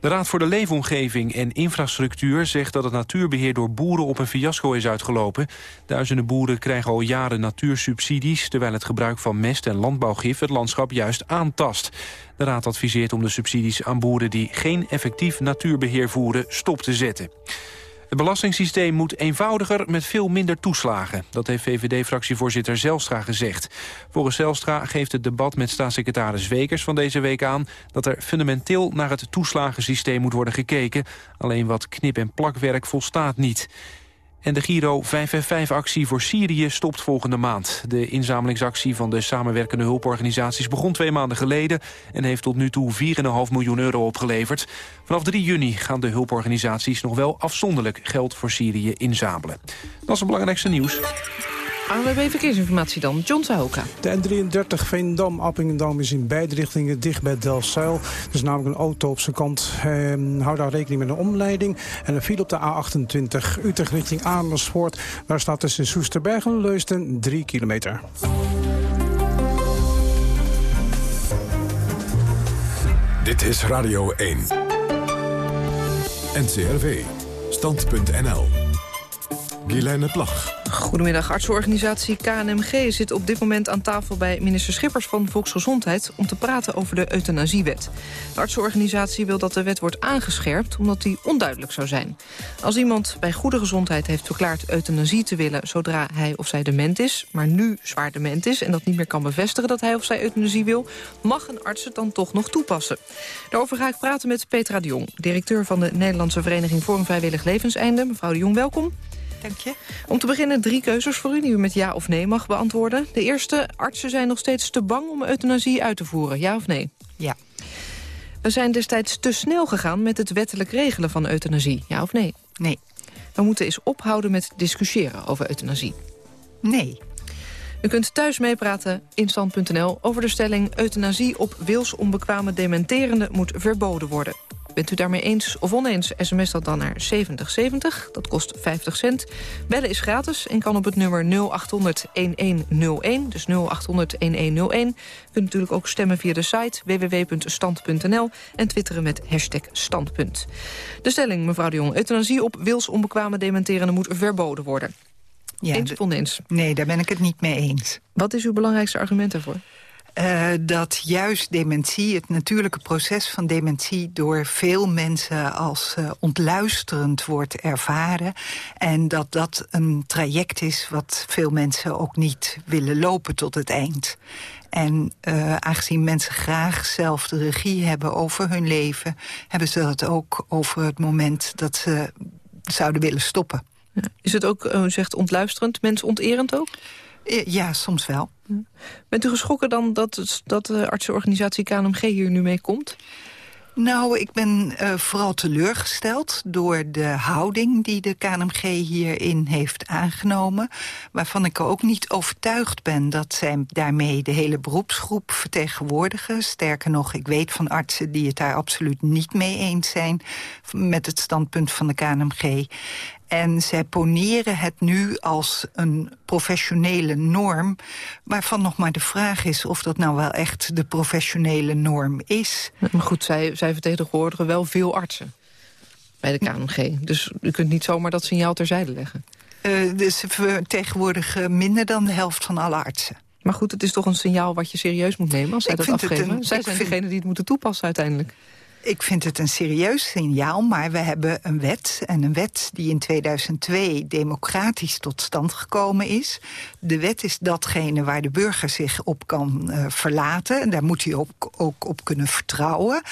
De Raad voor de Leefomgeving en Infrastructuur zegt dat het natuurbeheer door boeren op een fiasco is uitgelopen. Duizenden boeren krijgen al jaren natuursubsidies, terwijl het gebruik van mest en landbouwgif het landschap juist aantast. De Raad adviseert om de subsidies aan boeren die geen effectief natuurbeheer voeren stop te zetten. Het belastingssysteem moet eenvoudiger met veel minder toeslagen. Dat heeft VVD-fractievoorzitter Zelstra gezegd. Volgens Zelstra geeft het debat met staatssecretaris Wekers van deze week aan... dat er fundamenteel naar het toeslagensysteem moet worden gekeken. Alleen wat knip- en plakwerk volstaat niet. En de Giro 555-actie voor Syrië stopt volgende maand. De inzamelingsactie van de samenwerkende hulporganisaties begon twee maanden geleden... en heeft tot nu toe 4,5 miljoen euro opgeleverd. Vanaf 3 juni gaan de hulporganisaties nog wel afzonderlijk geld voor Syrië inzamelen. Dat is het belangrijkste nieuws. ANWB Verkeersinformatie dan, John Sahoka. De N33 Veendam-Appingedam is in beide richtingen dicht bij Delfzijl. Er is namelijk een auto op zijn kant. Eh, hou daar rekening met een omleiding. En een file op de A28 Utrecht richting Amersfoort. Daar staat tussen Soesterberg en Leusden 3 kilometer. Dit is Radio 1. NCRV. Stand.nl. Guilaine Plag. Goedemiddag. Artsenorganisatie KNMG zit op dit moment aan tafel bij minister Schippers van Volksgezondheid om te praten over de euthanasiewet. De artsenorganisatie wil dat de wet wordt aangescherpt omdat die onduidelijk zou zijn. Als iemand bij goede gezondheid heeft verklaard euthanasie te willen zodra hij of zij dement is, maar nu zwaar dement is en dat niet meer kan bevestigen dat hij of zij euthanasie wil, mag een arts het dan toch nog toepassen. Daarover ga ik praten met Petra de Jong, directeur van de Nederlandse Vereniging voor een Vrijwillig Levenseinde. Mevrouw de Jong, welkom. Dank je. Om te beginnen drie keuzes voor u die u met ja of nee mag beantwoorden. De eerste, artsen zijn nog steeds te bang om euthanasie uit te voeren. Ja of nee? Ja. We zijn destijds te snel gegaan met het wettelijk regelen van euthanasie. Ja of nee? Nee. We moeten eens ophouden met discussiëren over euthanasie. Nee. U kunt thuis meepraten in stand.nl over de stelling... euthanasie op wilsonbekwame dementerende moet verboden worden. Bent u daarmee eens of oneens, sms dat dan naar 7070. Dat kost 50 cent. Bellen is gratis en kan op het nummer 0800-1101. Dus 0800-1101. U kunt natuurlijk ook stemmen via de site www.stand.nl... en twitteren met hashtag standpunt. De stelling, mevrouw de Jong. Euthanasie op wilsonbekwame dementerende moet verboden worden. Ja, eens of oneens? Nee, daar ben ik het niet mee eens. Wat is uw belangrijkste argument daarvoor? Uh, dat juist dementie, het natuurlijke proces van dementie... door veel mensen als uh, ontluisterend wordt ervaren. En dat dat een traject is wat veel mensen ook niet willen lopen tot het eind. En uh, aangezien mensen graag zelf de regie hebben over hun leven... hebben ze dat ook over het moment dat ze zouden willen stoppen. Is het ook, u zegt ontluisterend, mensonterend ook? Ja, soms wel. Bent u geschrokken dan dat, dat de artsenorganisatie KNMG hier nu mee komt? Nou, ik ben uh, vooral teleurgesteld door de houding die de KNMG hierin heeft aangenomen. Waarvan ik ook niet overtuigd ben dat zij daarmee de hele beroepsgroep vertegenwoordigen. Sterker nog, ik weet van artsen die het daar absoluut niet mee eens zijn met het standpunt van de KNMG. En zij poneren het nu als een professionele norm... waarvan nog maar de vraag is of dat nou wel echt de professionele norm is. Maar goed, zij, zij vertegenwoordigen wel veel artsen bij de KNG. Dus u kunt niet zomaar dat signaal terzijde leggen. Uh, dus ze vertegenwoordigen minder dan de helft van alle artsen. Maar goed, het is toch een signaal wat je serieus moet nemen als zij dat afgeven? Een, zij zijn vind... degene die het moeten toepassen uiteindelijk. Ik vind het een serieus signaal, maar we hebben een wet. En een wet die in 2002 democratisch tot stand gekomen is. De wet is datgene waar de burger zich op kan uh, verlaten. Daar moet hij ook op kunnen vertrouwen.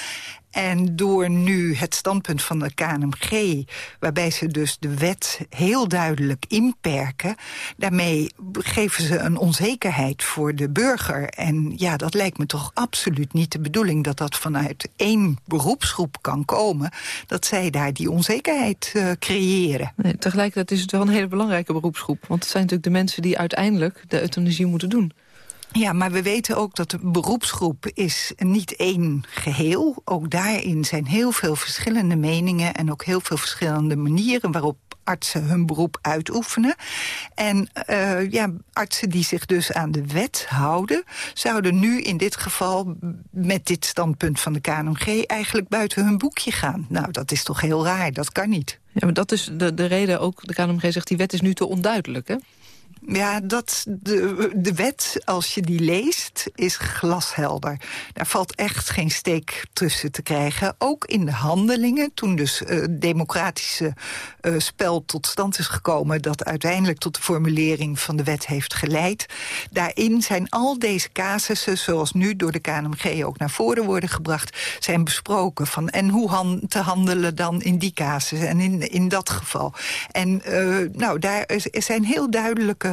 En door nu het standpunt van de KNMG... waarbij ze dus de wet heel duidelijk inperken... daarmee geven ze een onzekerheid voor de burger. En ja, dat lijkt me toch absoluut niet de bedoeling... dat dat vanuit één beroepsgroep kan komen... dat zij daar die onzekerheid uh, creëren. Nee, tegelijkertijd is het wel een hele belangrijke beroepsgroep. Want het zijn natuurlijk de mensen die uiteindelijk de euthanasie moeten doen. Ja, maar we weten ook dat de beroepsgroep is niet één geheel. Ook daarin zijn heel veel verschillende meningen... en ook heel veel verschillende manieren waarop artsen hun beroep uitoefenen. En uh, ja, artsen die zich dus aan de wet houden... zouden nu in dit geval met dit standpunt van de KNMG... eigenlijk buiten hun boekje gaan. Nou, dat is toch heel raar, dat kan niet. Ja, maar dat is de, de reden ook, de KNMG zegt... die wet is nu te onduidelijk, hè? Ja, dat, de, de wet, als je die leest, is glashelder. Daar valt echt geen steek tussen te krijgen. Ook in de handelingen, toen dus uh, democratische uh, spel tot stand is gekomen... dat uiteindelijk tot de formulering van de wet heeft geleid. Daarin zijn al deze casussen, zoals nu door de KNMG ook naar voren worden gebracht... zijn besproken van en hoe han, te handelen dan in die casus en in, in dat geval. En uh, nou, daar zijn heel duidelijke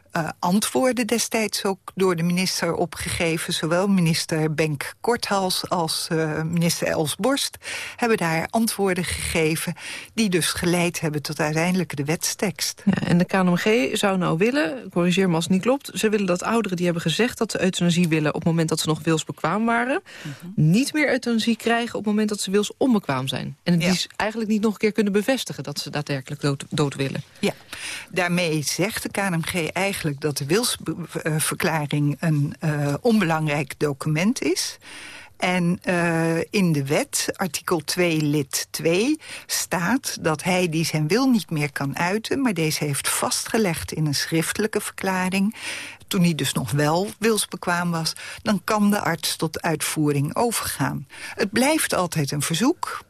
uh, antwoorden destijds ook door de minister opgegeven. Zowel minister Benk Korthals als uh, minister Els Borst hebben daar antwoorden gegeven... die dus geleid hebben tot uiteindelijk de wetstekst. Ja, en de KNMG zou nou willen, corrigeer me als het niet klopt... ze willen dat ouderen die hebben gezegd dat ze euthanasie willen... op het moment dat ze nog wilsbekwaam waren... Mm niet meer euthanasie krijgen op het moment dat ze wilsonbekwaam zijn. En die ja. eigenlijk niet nog een keer kunnen bevestigen... dat ze daadwerkelijk dood, dood willen. Ja, daarmee zegt de KNMG eigenlijk dat de wilsverklaring een uh, onbelangrijk document is. En uh, in de wet, artikel 2 lid 2, staat dat hij die zijn wil niet meer kan uiten... maar deze heeft vastgelegd in een schriftelijke verklaring... toen hij dus nog wel wilsbekwaam was... dan kan de arts tot uitvoering overgaan. Het blijft altijd een verzoek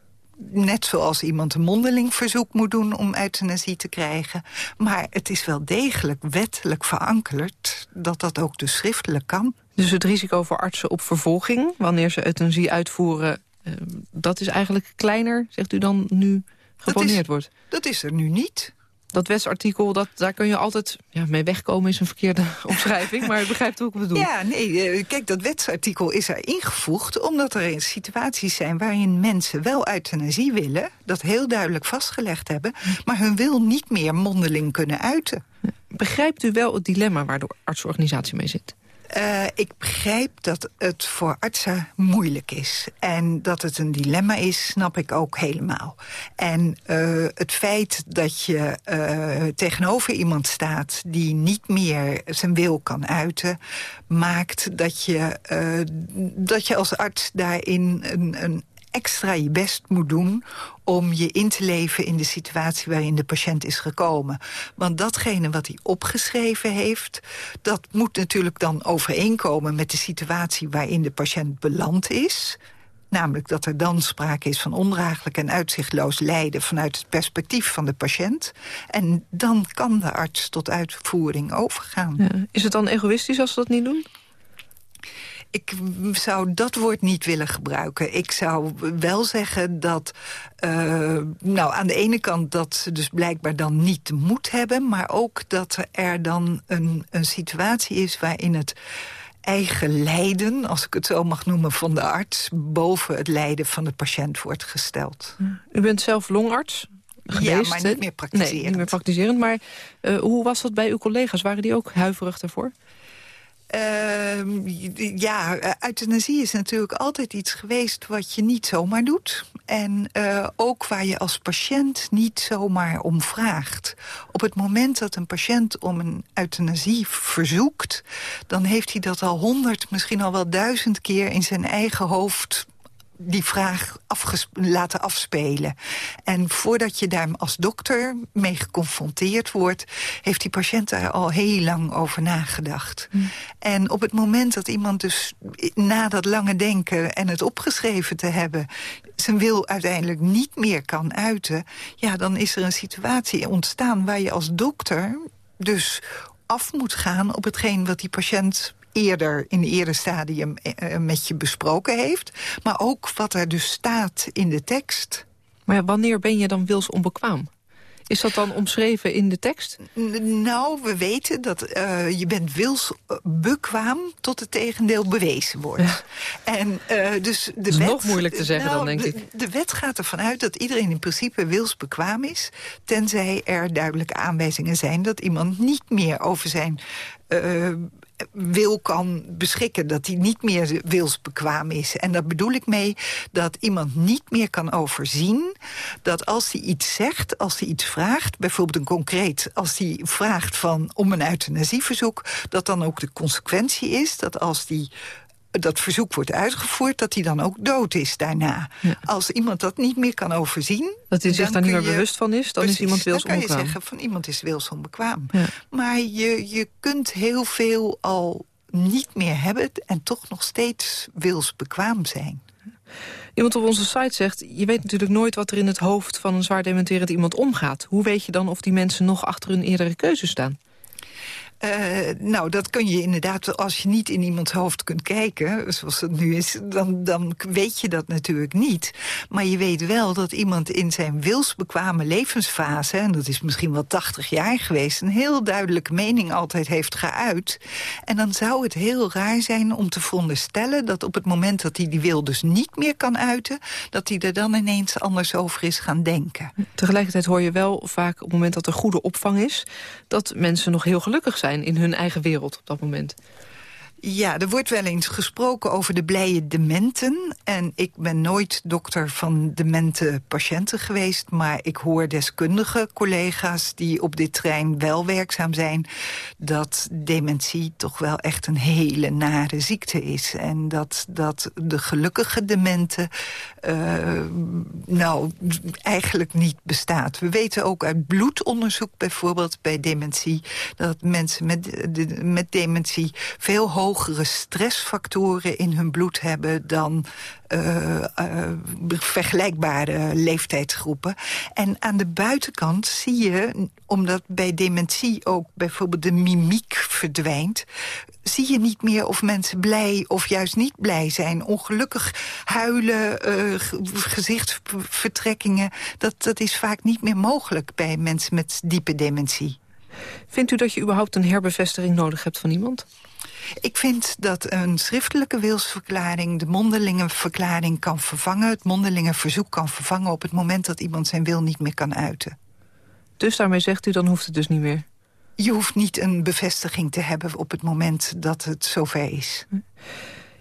net zoals iemand een mondeling verzoek moet doen om euthanasie te krijgen. Maar het is wel degelijk wettelijk verankerd dat dat ook dus schriftelijk kan. Dus het risico voor artsen op vervolging, wanneer ze euthanasie uitvoeren... Uh, dat is eigenlijk kleiner, zegt u dan, nu geponeerd wordt? Dat is er nu niet dat wetsartikel, dat, daar kun je altijd ja, mee wegkomen... is een verkeerde omschrijving, maar je begrijpt ook wat ik bedoel. Ja, nee, eh, kijk, dat wetsartikel is er ingevoegd... omdat er situaties zijn waarin mensen wel euthanasie willen... dat heel duidelijk vastgelegd hebben... maar hun wil niet meer mondeling kunnen uiten. Begrijpt u wel het dilemma waar de artsorganisatie mee zit? Uh, ik begrijp dat het voor artsen moeilijk is. En dat het een dilemma is, snap ik ook helemaal. En uh, het feit dat je uh, tegenover iemand staat... die niet meer zijn wil kan uiten... maakt dat je, dat je als arts daarin een, een extra je best moet doen om je in te leven in de situatie waarin de patiënt is gekomen. Want datgene wat hij opgeschreven heeft... dat moet natuurlijk dan overeenkomen met de situatie waarin de patiënt beland is... Namelijk dat er dan sprake is van ondraaglijk en uitzichtloos lijden... vanuit het perspectief van de patiënt. En dan kan de arts tot uitvoering overgaan. Is het dan egoïstisch als ze dat niet doen? Ik zou dat woord niet willen gebruiken. Ik zou wel zeggen dat... Uh, nou, aan de ene kant dat ze dus blijkbaar dan niet de moed hebben... maar ook dat er dan een, een situatie is waarin het eigen lijden, als ik het zo mag noemen, van de arts... boven het lijden van de patiënt wordt gesteld. U bent zelf longarts? Geweest, ja, maar niet meer praktiserend. Nee, niet meer praktiserend. Maar uh, hoe was dat bij uw collega's? Waren die ook huiverig daarvoor? Uh, ja, euthanasie is natuurlijk altijd iets geweest wat je niet zomaar doet. En uh, ook waar je als patiënt niet zomaar om vraagt. Op het moment dat een patiënt om een euthanasie verzoekt... dan heeft hij dat al honderd, misschien al wel duizend keer in zijn eigen hoofd die vraag laten afspelen. En voordat je daar als dokter mee geconfronteerd wordt... heeft die patiënt daar al heel lang over nagedacht. Hm. En op het moment dat iemand dus na dat lange denken... en het opgeschreven te hebben... zijn wil uiteindelijk niet meer kan uiten... ja, dan is er een situatie ontstaan waar je als dokter dus af moet gaan op hetgeen wat die patiënt eerder in eerder stadium eh, eh, met je besproken heeft. Maar ook wat er dus staat in de tekst. Maar wanneer ben je dan wils onbekwaam? Is dat dan omschreven in de tekst? nou, we weten dat uh, je bent wilsbekwaam tot het tegendeel bewezen wordt. En, uh, dus de is wet, nog moeilijk te zeggen nou, dan, denk de, ik. De wet gaat ervan uit dat iedereen in principe wilsbekwaam is... tenzij er duidelijke aanwijzingen zijn dat iemand niet meer over zijn... Uh, wil kan beschikken. Dat hij niet meer wilsbekwaam is. En daar bedoel ik mee dat iemand niet meer kan overzien... dat als hij iets zegt, als hij iets vraagt... bijvoorbeeld een concreet, als hij vraagt van, om een euthanasieverzoek... dat dan ook de consequentie is dat als die dat verzoek wordt uitgevoerd, dat hij dan ook dood is daarna. Als iemand dat niet meer kan overzien... Dat hij zich daar niet meer bewust van is, dan is iemand wilsonbekwaam. Dan kan je zeggen van iemand is. Ja. Maar je, je kunt heel veel al niet meer hebben... en toch nog steeds wilsbekwaam zijn. Iemand op onze site zegt, je weet natuurlijk nooit wat er in het hoofd van een zwaar dementerend iemand omgaat. Hoe weet je dan of die mensen nog achter hun eerdere keuze staan? Uh, nou, dat kun je inderdaad, als je niet in iemands hoofd kunt kijken... zoals het nu is, dan, dan weet je dat natuurlijk niet. Maar je weet wel dat iemand in zijn wilsbekwame levensfase... en dat is misschien wel 80 jaar geweest... een heel duidelijke mening altijd heeft geuit. En dan zou het heel raar zijn om te veronderstellen... dat op het moment dat hij die wil dus niet meer kan uiten... dat hij er dan ineens anders over is gaan denken. Tegelijkertijd hoor je wel vaak op het moment dat er goede opvang is... dat mensen nog heel gelukkig zijn in hun eigen wereld op dat moment. Ja, er wordt wel eens gesproken over de blije dementen. En ik ben nooit dokter van demente patiënten geweest... maar ik hoor deskundige collega's die op dit terrein wel werkzaam zijn... dat dementie toch wel echt een hele nare ziekte is. En dat, dat de gelukkige demente uh, nou eigenlijk niet bestaat. We weten ook uit bloedonderzoek bijvoorbeeld bij dementie... dat mensen met, met dementie veel hoger hogere stressfactoren in hun bloed hebben... dan uh, uh, vergelijkbare leeftijdsgroepen. En aan de buitenkant zie je, omdat bij dementie ook bijvoorbeeld de mimiek verdwijnt zie je niet meer of mensen blij of juist niet blij zijn. Ongelukkig huilen, uh, gezichtsvertrekkingen... Dat, dat is vaak niet meer mogelijk bij mensen met diepe dementie. Vindt u dat je überhaupt een herbevestiging nodig hebt van iemand? Ik vind dat een schriftelijke wilsverklaring de mondelinge verklaring kan vervangen. Het mondelinge verzoek kan vervangen op het moment dat iemand zijn wil niet meer kan uiten. Dus daarmee zegt u, dan hoeft het dus niet meer? Je hoeft niet een bevestiging te hebben op het moment dat het zover is.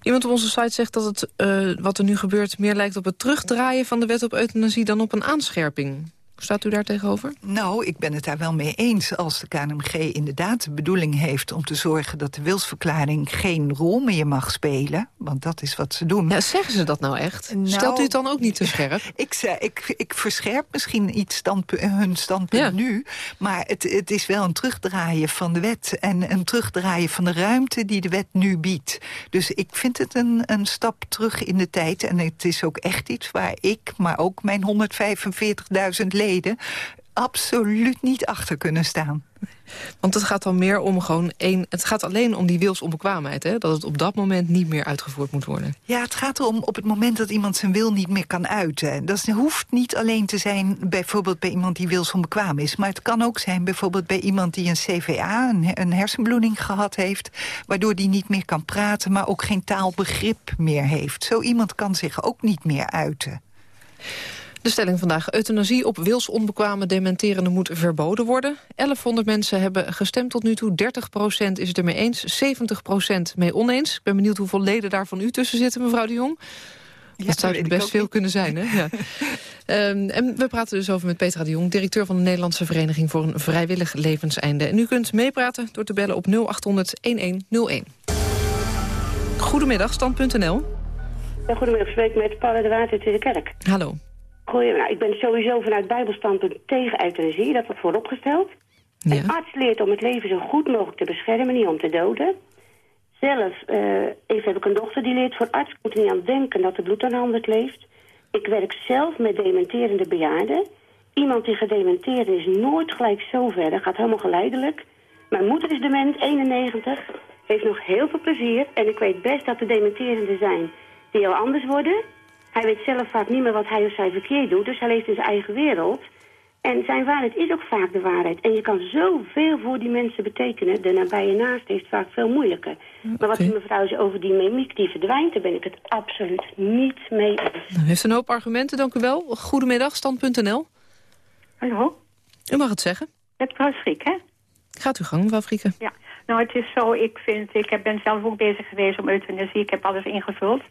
Iemand op onze site zegt dat het, uh, wat er nu gebeurt... meer lijkt op het terugdraaien van de wet op euthanasie... dan op een aanscherping. Hoe staat u daar tegenover? Nou, ik ben het daar wel mee eens. Als de KNMG inderdaad de bedoeling heeft om te zorgen... dat de wilsverklaring geen rol meer mag spelen. Want dat is wat ze doen. Ja, zeggen ze dat nou echt? Nou, Stelt u het dan ook niet te scherp? ik, zei, ik, ik verscherp misschien iets standpunt, hun standpunt nu. Maar het, het is wel een terugdraaien van de wet. En een terugdraaien van de ruimte die de wet nu biedt. Dus ik vind het een, een stap terug in de tijd. En het is ook echt iets waar ik, maar ook mijn 145.000 leden absoluut niet achter kunnen staan. Want het gaat dan meer om gewoon één... Het gaat alleen om die wilsonbekwaamheid, hè? Dat het op dat moment niet meer uitgevoerd moet worden. Ja, het gaat erom op het moment dat iemand zijn wil niet meer kan uiten. Dat hoeft niet alleen te zijn bijvoorbeeld bij iemand die wilsonbekwaam is. Maar het kan ook zijn bijvoorbeeld bij iemand die een CVA, een, een hersenbloeding gehad heeft... waardoor die niet meer kan praten, maar ook geen taalbegrip meer heeft. Zo iemand kan zich ook niet meer uiten. De stelling vandaag. Euthanasie op wilsonbekwame dementerende moet verboden worden. 1100 mensen hebben gestemd tot nu toe. 30% is het ermee eens, 70% mee oneens. Ik ben benieuwd hoeveel leden daar van u tussen zitten, mevrouw de Jong. Ja, dat zou best veel kunnen zijn, hè? Ja. um, en we praten dus over met Petra de Jong... directeur van de Nederlandse Vereniging voor een Vrijwillig Levenseinde. En u kunt meepraten door te bellen op 0800-1101. Goedemiddag, stand.nl. Ja, goedemiddag, ik spreek met Paula de Water in de kerk. Hallo. Nou, ik ben sowieso vanuit bijbelstandpunt tegen euthanasie, dat wordt vooropgesteld. Ja. Een arts leert om het leven zo goed mogelijk te beschermen, niet om te doden. Zelf, uh, even heb ik een dochter die leert, voor arts moet er niet aan denken dat de bloed aan handen kleeft. Ik werk zelf met dementerende bejaarden. Iemand die gedementeerd is nooit gelijk zo ver, dat gaat helemaal geleidelijk. Mijn moeder is dement, 91, heeft nog heel veel plezier. En ik weet best dat er dementerende zijn die heel anders worden... Hij weet zelf vaak niet meer wat hij of zij verkeerd doet. Dus hij leeft in zijn eigen wereld. En zijn waarheid is ook vaak de waarheid. En je kan zoveel voor die mensen betekenen. De nabije naast heeft vaak veel moeilijker. Maar wat die mevrouw zei over die mimiek die verdwijnt... daar ben ik het absoluut niet mee eens. U heeft een hoop argumenten, dank u wel. Goedemiddag, stand.nl. Hallo. U mag het zeggen. Met mevrouw Friek, hè? Gaat u gang, mevrouw Frieken. Ja, nou het is zo, ik vind... Ik ben zelf ook bezig geweest om euthanasie. Ik heb alles ingevuld.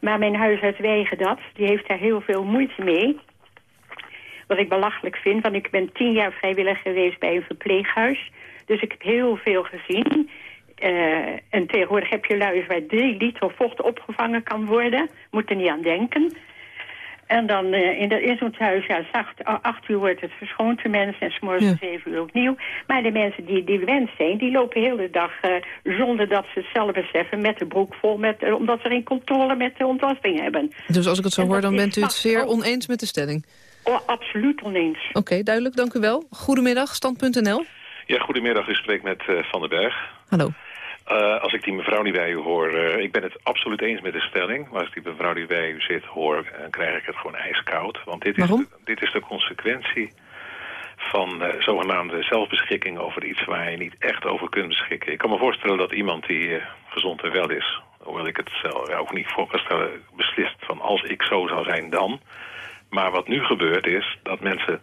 Maar mijn huisarts weigert dat. Die heeft daar heel veel moeite mee. Wat ik belachelijk vind, want ik ben tien jaar vrijwillig geweest bij een verpleeghuis. Dus ik heb heel veel gezien. Uh, en tegenwoordig heb je luis waar drie liter vocht opgevangen kan worden. Moet er niet aan denken. En dan uh, in, in zo'n thuis, ja, acht, acht uur wordt het verschoond de mensen en s'morgens ja. zeven uur opnieuw. Maar de mensen die, die gewend zijn, die lopen de hele dag uh, zonder dat ze het zelf beseffen met de broek vol, met, uh, omdat ze geen controle met de ontlasting hebben. Dus als ik het zo en hoor, dan bent u het zeer oneens met de stelling? Oh, absoluut oneens. Oké, okay, duidelijk, dank u wel. Goedemiddag, stand.nl. Ja, goedemiddag, u spreekt met Van den Berg. Hallo. Uh, als ik die mevrouw die bij u hoor, uh, ik ben het absoluut eens met de stelling. Maar als ik die mevrouw die bij u zit hoor, dan uh, krijg ik het gewoon ijskoud. Want dit is, de, dit is de consequentie van zogenaamde zelfbeschikking over iets waar je niet echt over kunt beschikken. Ik kan me voorstellen dat iemand die gezond en wel is, hoewel ik het zelf ook niet voor kan stellen, beslist van als ik zo zou zijn dan. Maar wat nu gebeurt is dat mensen,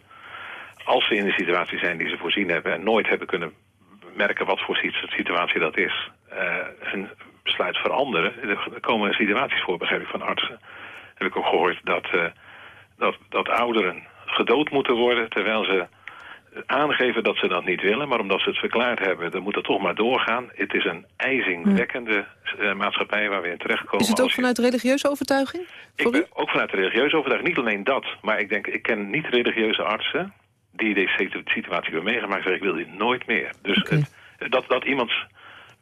als ze in de situatie zijn die ze voorzien hebben en nooit hebben kunnen merken wat voor situatie dat is. Uh, hun besluit veranderen. Er komen situaties voor, begrijp ik, van artsen. Heb ik ook gehoord dat, uh, dat, dat ouderen gedood moeten worden... terwijl ze aangeven dat ze dat niet willen. Maar omdat ze het verklaard hebben, dan moet het toch maar doorgaan. Het is een ijzingwekkende uh, maatschappij waar we in terechtkomen. Is het ook vanuit religieuze overtuiging? Ik ben ook vanuit religieuze overtuiging. Niet alleen dat, maar ik denk, ik ken niet religieuze artsen die deze situatie hebben meegemaakt, zeg ik wil dit nooit meer. Dus okay. het, dat, dat iemands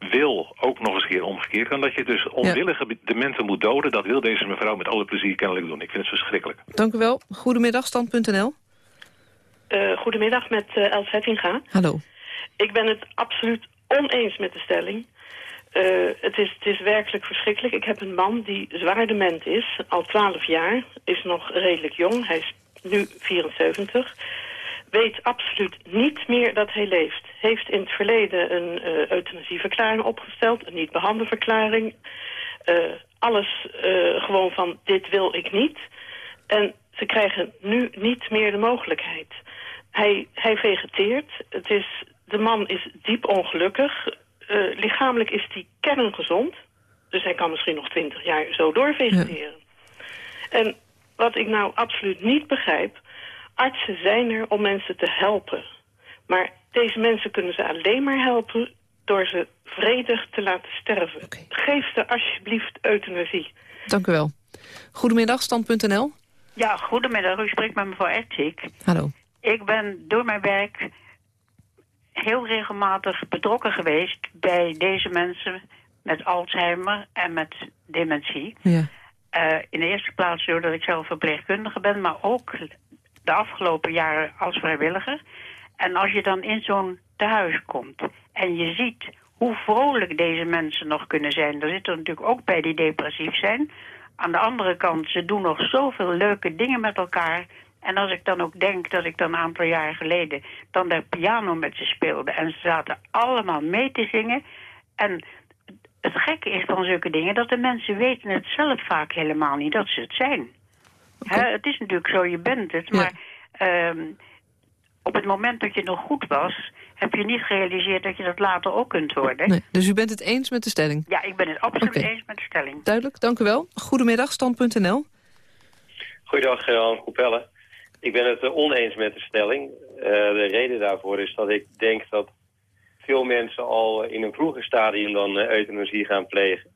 wil ook nog eens keer omgekeerd kan. Dat je dus onwillig ja. de mensen moet doden, dat wil deze mevrouw met alle plezier kennelijk doen. Ik vind het verschrikkelijk. Dank u wel. Goedemiddag, stand.nl. Uh, goedemiddag, met uh, Els Hettinga. Hallo. Ik ben het absoluut oneens met de stelling. Uh, het, is, het is werkelijk verschrikkelijk. Ik heb een man die zwaar dement is, al 12 jaar, is nog redelijk jong. Hij is nu 74 weet absoluut niet meer dat hij leeft. Heeft in het verleden een uh, euthanasieverklaring opgesteld, een niet-behandelverklaring. Uh, alles uh, gewoon van dit wil ik niet. En ze krijgen nu niet meer de mogelijkheid. Hij, hij vegeteert. Het is de man is diep ongelukkig. Lichamelijk is hij kerngezond. Dus hij kan misschien nog twintig jaar zo doorvegeteren. En wat ik nou absoluut niet begrijp... artsen zijn er om mensen te helpen. Maar deze mensen kunnen ze alleen maar helpen... door ze vredig te laten sterven. Geef ze alsjeblieft euthanasie. Dank u wel. Goedemiddag, stand.nl. Ja, goedemiddag. U spreekt met mevrouw Ertzik. Hallo. Ik ben door mijn werk heel regelmatig betrokken geweest... bij deze mensen met Alzheimer en met dementie. Ja. Uh, in de eerste plaats doordat ik zelf verpleegkundige ben... maar ook de afgelopen jaren als vrijwilliger. En als je dan in zo'n tehuis komt en je ziet hoe vrolijk deze mensen nog kunnen zijn... daar zit er natuurlijk ook bij die depressief zijn... Aan de andere kant, ze doen nog zoveel leuke dingen met elkaar. En als ik dan ook denk dat ik dan een aantal jaar geleden... dan de piano met ze speelde en ze zaten allemaal mee te zingen... en het gekke is van zulke dingen dat de mensen weten het zelf vaak helemaal niet dat ze het zijn. Het is natuurlijk zo, je bent het, maar ehm, op het moment dat je nog goed was heb je niet gerealiseerd dat je dat later ook kunt worden. Nee, dus u bent het eens met de stelling? Ja, ik ben het absoluut eens met de stelling. Duidelijk, dank u wel. Goedemiddag, stand.nl. Goedendag, Jan Coupelle. Ik ben het eh, oneens met de stelling. Uh, de reden daarvoor is dat ik denk dat veel mensen al in een vroeger stadium dan uh, euthanasie gaan plegen.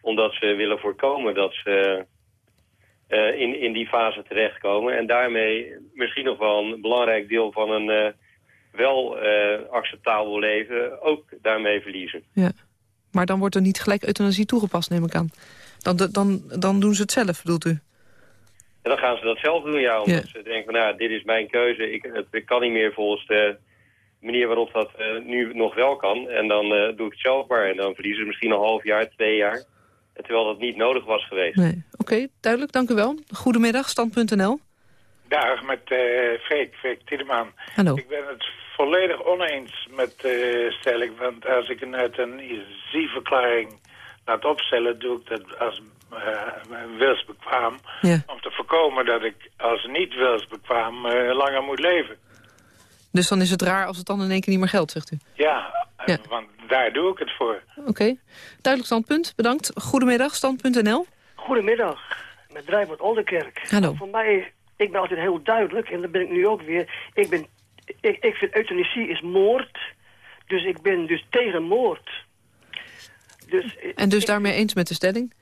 Omdat ze willen voorkomen dat ze uh, in, in die fase terechtkomen. En daarmee misschien nog wel een belangrijk deel van een wel uh, acceptabel leven ook daarmee verliezen. Ja. Maar dan wordt er niet gelijk euthanasie toegepast, neem ik aan. Dan, dan, dan doen ze het zelf, bedoelt u? En dan gaan ze dat zelf doen, ja. Omdat ze denken, nou, dit is mijn keuze. Ik, het, kan niet meer volgens de manier waarop dat uh, nu nog wel kan. En dan uh, doe ik het zelf maar. En dan verliezen ze misschien een half jaar, twee jaar. Terwijl dat niet nodig was geweest. Nee. Oké, duidelijk, dank u wel. Goedemiddag, stand.nl. Dag, met uh, Freek, Freek Tiedeman. Hallo. Ik ben het volledig oneens met de uh, stelling. Want als ik een euthanasieverklaring laat opstellen... doe ik dat als uh, wilsbekwaam. Ja. Om te voorkomen dat ik als niet wilsbekwaam uh, langer moet leven. Dus dan is het raar als het dan in één keer niet meer geldt, zegt u? Ja, ja. want daar doe ik het voor. Oké. Duidelijk standpunt. Bedankt. Goedemiddag, stand.nl. Goedemiddag. Met Drijfwoord Oldenkerk. Hallo. Voor mij, ik ben altijd heel duidelijk, en dat ben ik nu ook weer. Ik ben ik, ik vind euthanasie is moord. Dus ik ben dus tegen moord. Dus, en dus daarmee eens met de stelling?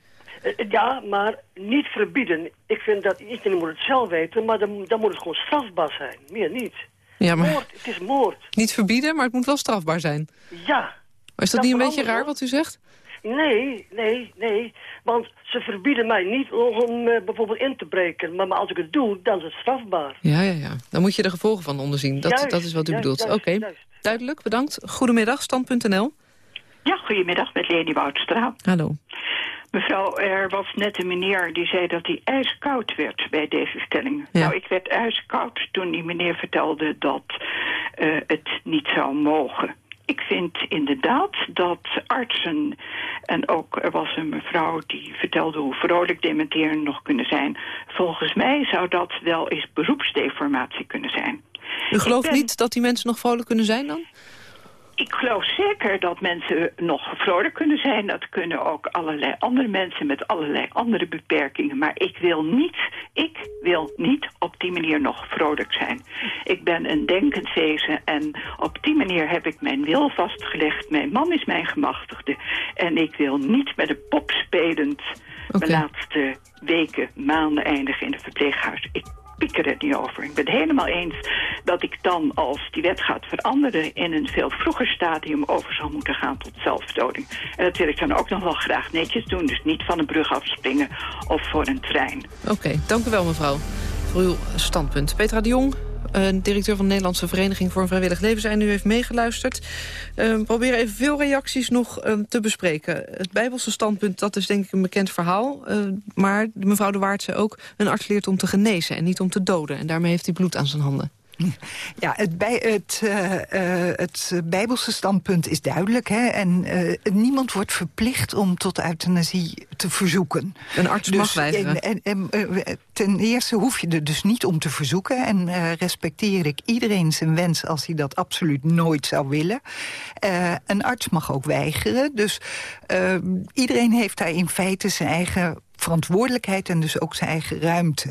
Eh, ja, maar niet verbieden. Ik vind dat iedereen moet het zelf weten, maar dan, dan moet het gewoon strafbaar zijn. Meer niet. Ja, maar... Moord, het is moord. Niet verbieden, maar het moet wel strafbaar zijn. Ja. Maar is dat niet een beetje raar wat u zegt? Nee, nee, nee. Want ze verbieden mij niet om uh, bijvoorbeeld in te breken. Maar, maar, als ik het doe, dan is het strafbaar. Ja, ja, ja. Dan moet je de gevolgen van onderzien. Dat, juist, dat is wat u juist, bedoelt. Oké, duidelijk. Bedankt. Goedemiddag, stand.nl. Ja, goedemiddag met Leni Woudstra. Hallo. Mevrouw, er was net een meneer die zei dat hij ijskoud werd bij deze stelling. Ja. Nou, ik werd ijskoud toen die meneer vertelde dat uh, het niet zou mogen. Ik vind inderdaad dat artsen, en ook er was een mevrouw die vertelde hoe vrolijk dementeren nog kunnen zijn. Volgens mij zou dat wel eens beroepsdeformatie kunnen zijn. U gelooft ben... niet dat die mensen nog vrolijk kunnen zijn dan? Ik geloof zeker dat mensen nog vrolijk kunnen zijn. Dat kunnen ook allerlei andere mensen met allerlei andere beperkingen. Maar ik wil niet, ik wil niet op die manier nog vrolijk zijn. Ik ben een denkend wezen en op die manier heb ik mijn wil vastgelegd. Mijn man is mijn gemachtigde. En ik wil niet met een pop spelend okay. mijn laatste weken, maanden eindigen in het verpleeghuis. Ik pieker het niet over. Ik ben het helemaal eens dat ik dan, als die wet gaat veranderen... in een veel vroeger stadium over zal moeten gaan tot zelfdoding. En dat wil ik dan ook nog wel graag netjes doen. Dus niet van een brug afspringen of voor een trein. Oké, dank u wel mevrouw voor uw standpunt. Petra de Jong, directeur van de Nederlandse Vereniging voor een Vrijwillig Leven... zijn nu heeft meegeluisterd. We proberen even veel reacties nog uh, te bespreken. Het Bijbelse standpunt, dat is denk ik een bekend verhaal. maar mevrouw de Waard zei ook... een arts leert om te genezen en niet om te doden. En daarmee heeft hij bloed aan zijn handen. Ja, het, bij, het, uh, uh, het bijbelse standpunt is duidelijk. Hè? En uh, niemand wordt verplicht om tot euthanasie te verzoeken. Een arts mag dus, weigeren. En, en, ten eerste hoef je er dus niet om te verzoeken. En respecteer ik iedereen zijn wens als hij dat absoluut nooit zou willen. Een arts mag ook weigeren. Dus iedereen heeft daar in feite zijn eigen verantwoordelijkheid en dus ook zijn eigen ruimte.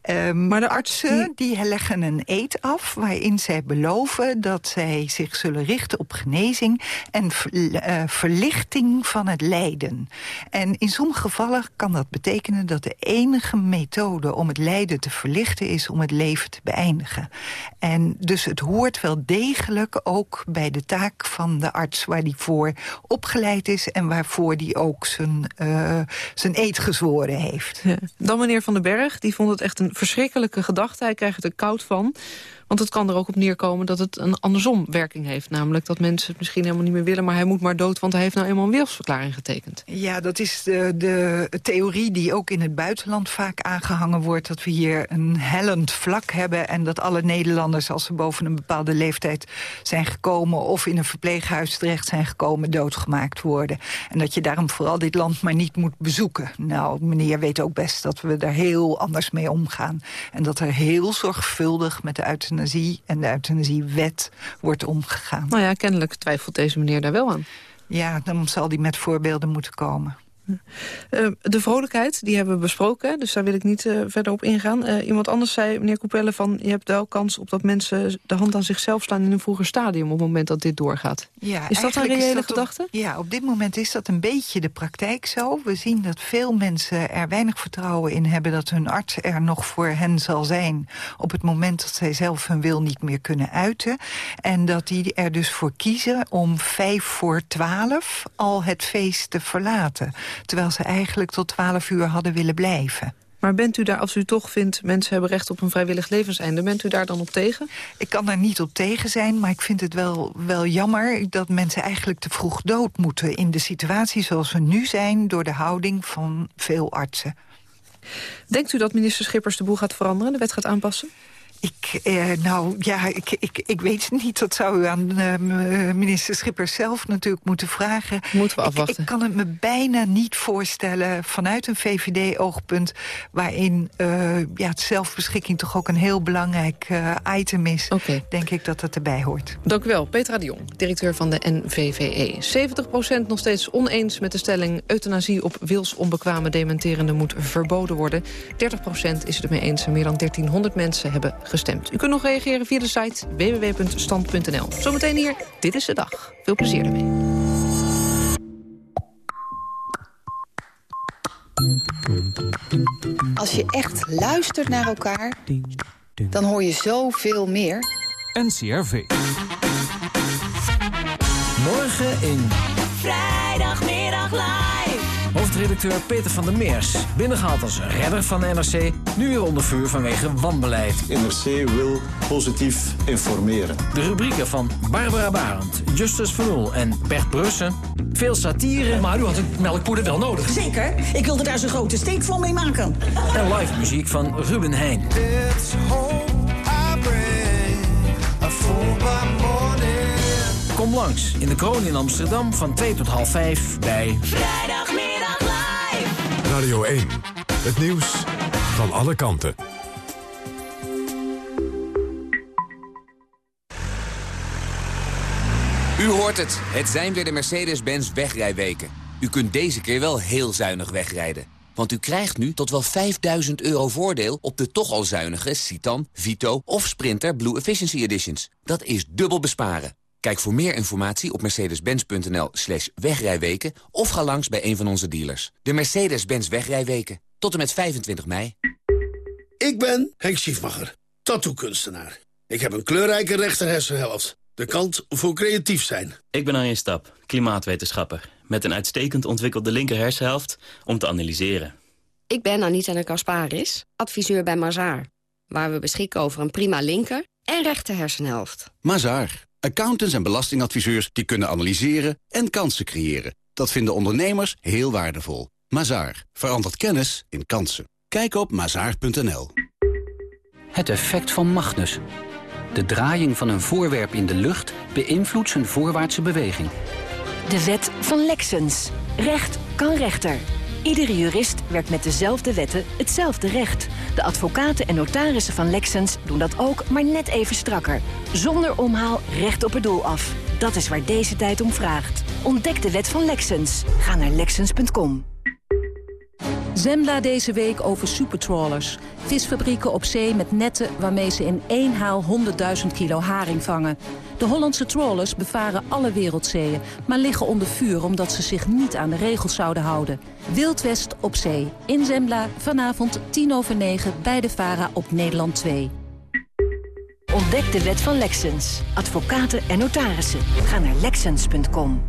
Ehm, maar de artsen die... leggen een eet af waarin zij beloven dat zij zich zullen richten op genezing en uh, verlichting van het lijden. En in sommige gevallen kan dat betekenen dat de enige methode om het lijden te verlichten is om het leven te beëindigen. En dus het hoort wel degelijk ook bij de taak van de arts waar die voor opgeleid is en waarvoor die ook zijn, uh, zijn eet heeft. Dan meneer Van den Berg, die vond het echt een verschrikkelijke gedachte. Hij krijgt er koud van. Want het kan er ook op neerkomen dat het een andersom werking heeft. Namelijk dat mensen het misschien helemaal niet meer willen... maar hij moet maar dood, want hij heeft nou eenmaal een wilsverklaring getekend. Ja, dat is de, de theorie die ook in het buitenland vaak aangehangen wordt... dat we hier een hellend vlak hebben... en dat alle Nederlanders, als ze boven een bepaalde leeftijd zijn gekomen... of in een verpleeghuis terecht zijn gekomen, doodgemaakt worden. En dat je daarom vooral dit land maar niet moet bezoeken. Nou, meneer weet ook best dat we daar heel anders mee omgaan. En dat er heel zorgvuldig met de euthanasie euthanasie en de euthanasiewet wordt omgegaan. Nou ja, kennelijk twijfelt deze meneer daar wel aan. Ja, dan zal die met voorbeelden moeten komen. Uh, de vrolijkheid, die hebben we besproken, dus daar wil ik niet uh, verder op ingaan. Uh, iemand anders zei, meneer Coupelle, van je hebt wel kans op dat mensen de hand aan zichzelf slaan in een vroeger stadium op het moment dat dit doorgaat. Ja, is dat een reële gedachte? ja, op dit moment is dat een beetje de praktijk zo. We zien dat veel mensen er weinig vertrouwen in hebben dat hun arts er nog voor hen zal zijn op het moment dat zij zelf hun wil niet meer kunnen uiten. En dat die er dus voor kiezen om vijf voor twaalf al het feest te verlaten. Terwijl ze eigenlijk tot 12 uur hadden willen blijven. Maar bent u daar, als u toch vindt... mensen hebben recht op een vrijwillig levenseinde... bent u daar dan op tegen? Ik kan daar niet op tegen zijn, maar ik vind het wel, wel jammer... dat mensen eigenlijk te vroeg dood moeten... in de situatie zoals we nu zijn... door de houding van veel artsen. Denkt u dat minister Schippers de boel gaat veranderen... de wet gaat aanpassen? Ik, eh, nou ja, ik, ik, ik weet het niet. Dat zou u aan uh, minister Schippers zelf natuurlijk moeten vragen. Moeten we afwachten. Ik, ik kan het me bijna niet voorstellen vanuit een VVD-oogpunt... waarin uh, ja, het zelfbeschikking toch ook een heel belangrijk uh, item is. Okay. Denk ik dat dat erbij hoort. Dank u wel. Petra de Jong, directeur van de NVVE. 70% nog steeds oneens met de stelling... euthanasie op wilsonbekwame dementerende moet verboden worden. 30% is het ermee eens en meer dan 1300 mensen hebben gestemd. U kunt nog reageren via de site www.stand.nl. Zometeen hier, dit is de dag. Veel plezier ermee. Als je echt luistert naar elkaar, dan hoor je zoveel meer. NCRV. Morgen in... Vrijdagmiddag live. Hoofdredacteur Peter van der Meers, binnengehaald als redder van de NRC... nu weer onder vuur vanwege wanbeleid. NRC wil positief informeren. De rubrieken van Barbara Barend, Justus Van Oel en Bert Brussen. Veel satire. Maar u had het melkpoeder wel nodig. Zeker, ik wilde daar zo'n grote steekvlam mee maken. En live muziek van Ruben Heijn. Kom langs in de kroon in Amsterdam van 2 tot half 5 bij... Vrijdagmiddag. Radio 1, het nieuws van alle kanten. U hoort het. Het zijn weer de Mercedes-Benz wegrijweken. U kunt deze keer wel heel zuinig wegrijden. Want u krijgt nu tot wel 5000 euro voordeel op de toch al zuinige Citan, Vito of Sprinter Blue Efficiency Editions. Dat is dubbel besparen. Kijk voor meer informatie op mercedes-benz.nl slash wegrijweken... of ga langs bij een van onze dealers. De Mercedes-Benz wegrijweken. Tot en met 25 mei. Ik ben Henk Schiefmacher, tattoo-kunstenaar. Ik heb een kleurrijke rechterhersenhelft. De kant voor creatief zijn. Ik ben Arjen Stap, klimaatwetenschapper. Met een uitstekend ontwikkelde linkerhersenhelft om te analyseren. Ik ben Anita de Kasparis, adviseur bij Mazaar. Waar we beschikken over een prima linker en rechter hersenhelft. Mazaar. Accountants en belastingadviseurs die kunnen analyseren en kansen creëren. Dat vinden ondernemers heel waardevol. Mazaar. Verandert kennis in kansen. Kijk op mazaar.nl. Het effect van Magnus. De draaiing van een voorwerp in de lucht beïnvloedt zijn voorwaartse beweging. De wet van Lexens. Recht kan rechter. Iedere jurist werkt met dezelfde wetten hetzelfde recht. De advocaten en notarissen van Lexens doen dat ook, maar net even strakker. Zonder omhaal recht op het doel af. Dat is waar deze tijd om vraagt. Ontdek de wet van Lexens. Ga naar Lexens.com. Zembla deze week over supertrawlers. Visfabrieken op zee met netten waarmee ze in één haal 100.000 kilo haring vangen. De Hollandse trawlers bevaren alle wereldzeeën... maar liggen onder vuur omdat ze zich niet aan de regels zouden houden. Wildwest op zee. In Zembla vanavond 10 over 9 bij de VARA op Nederland 2. Ontdek de wet van Lexens. Advocaten en notarissen. Ga naar Lexens.com.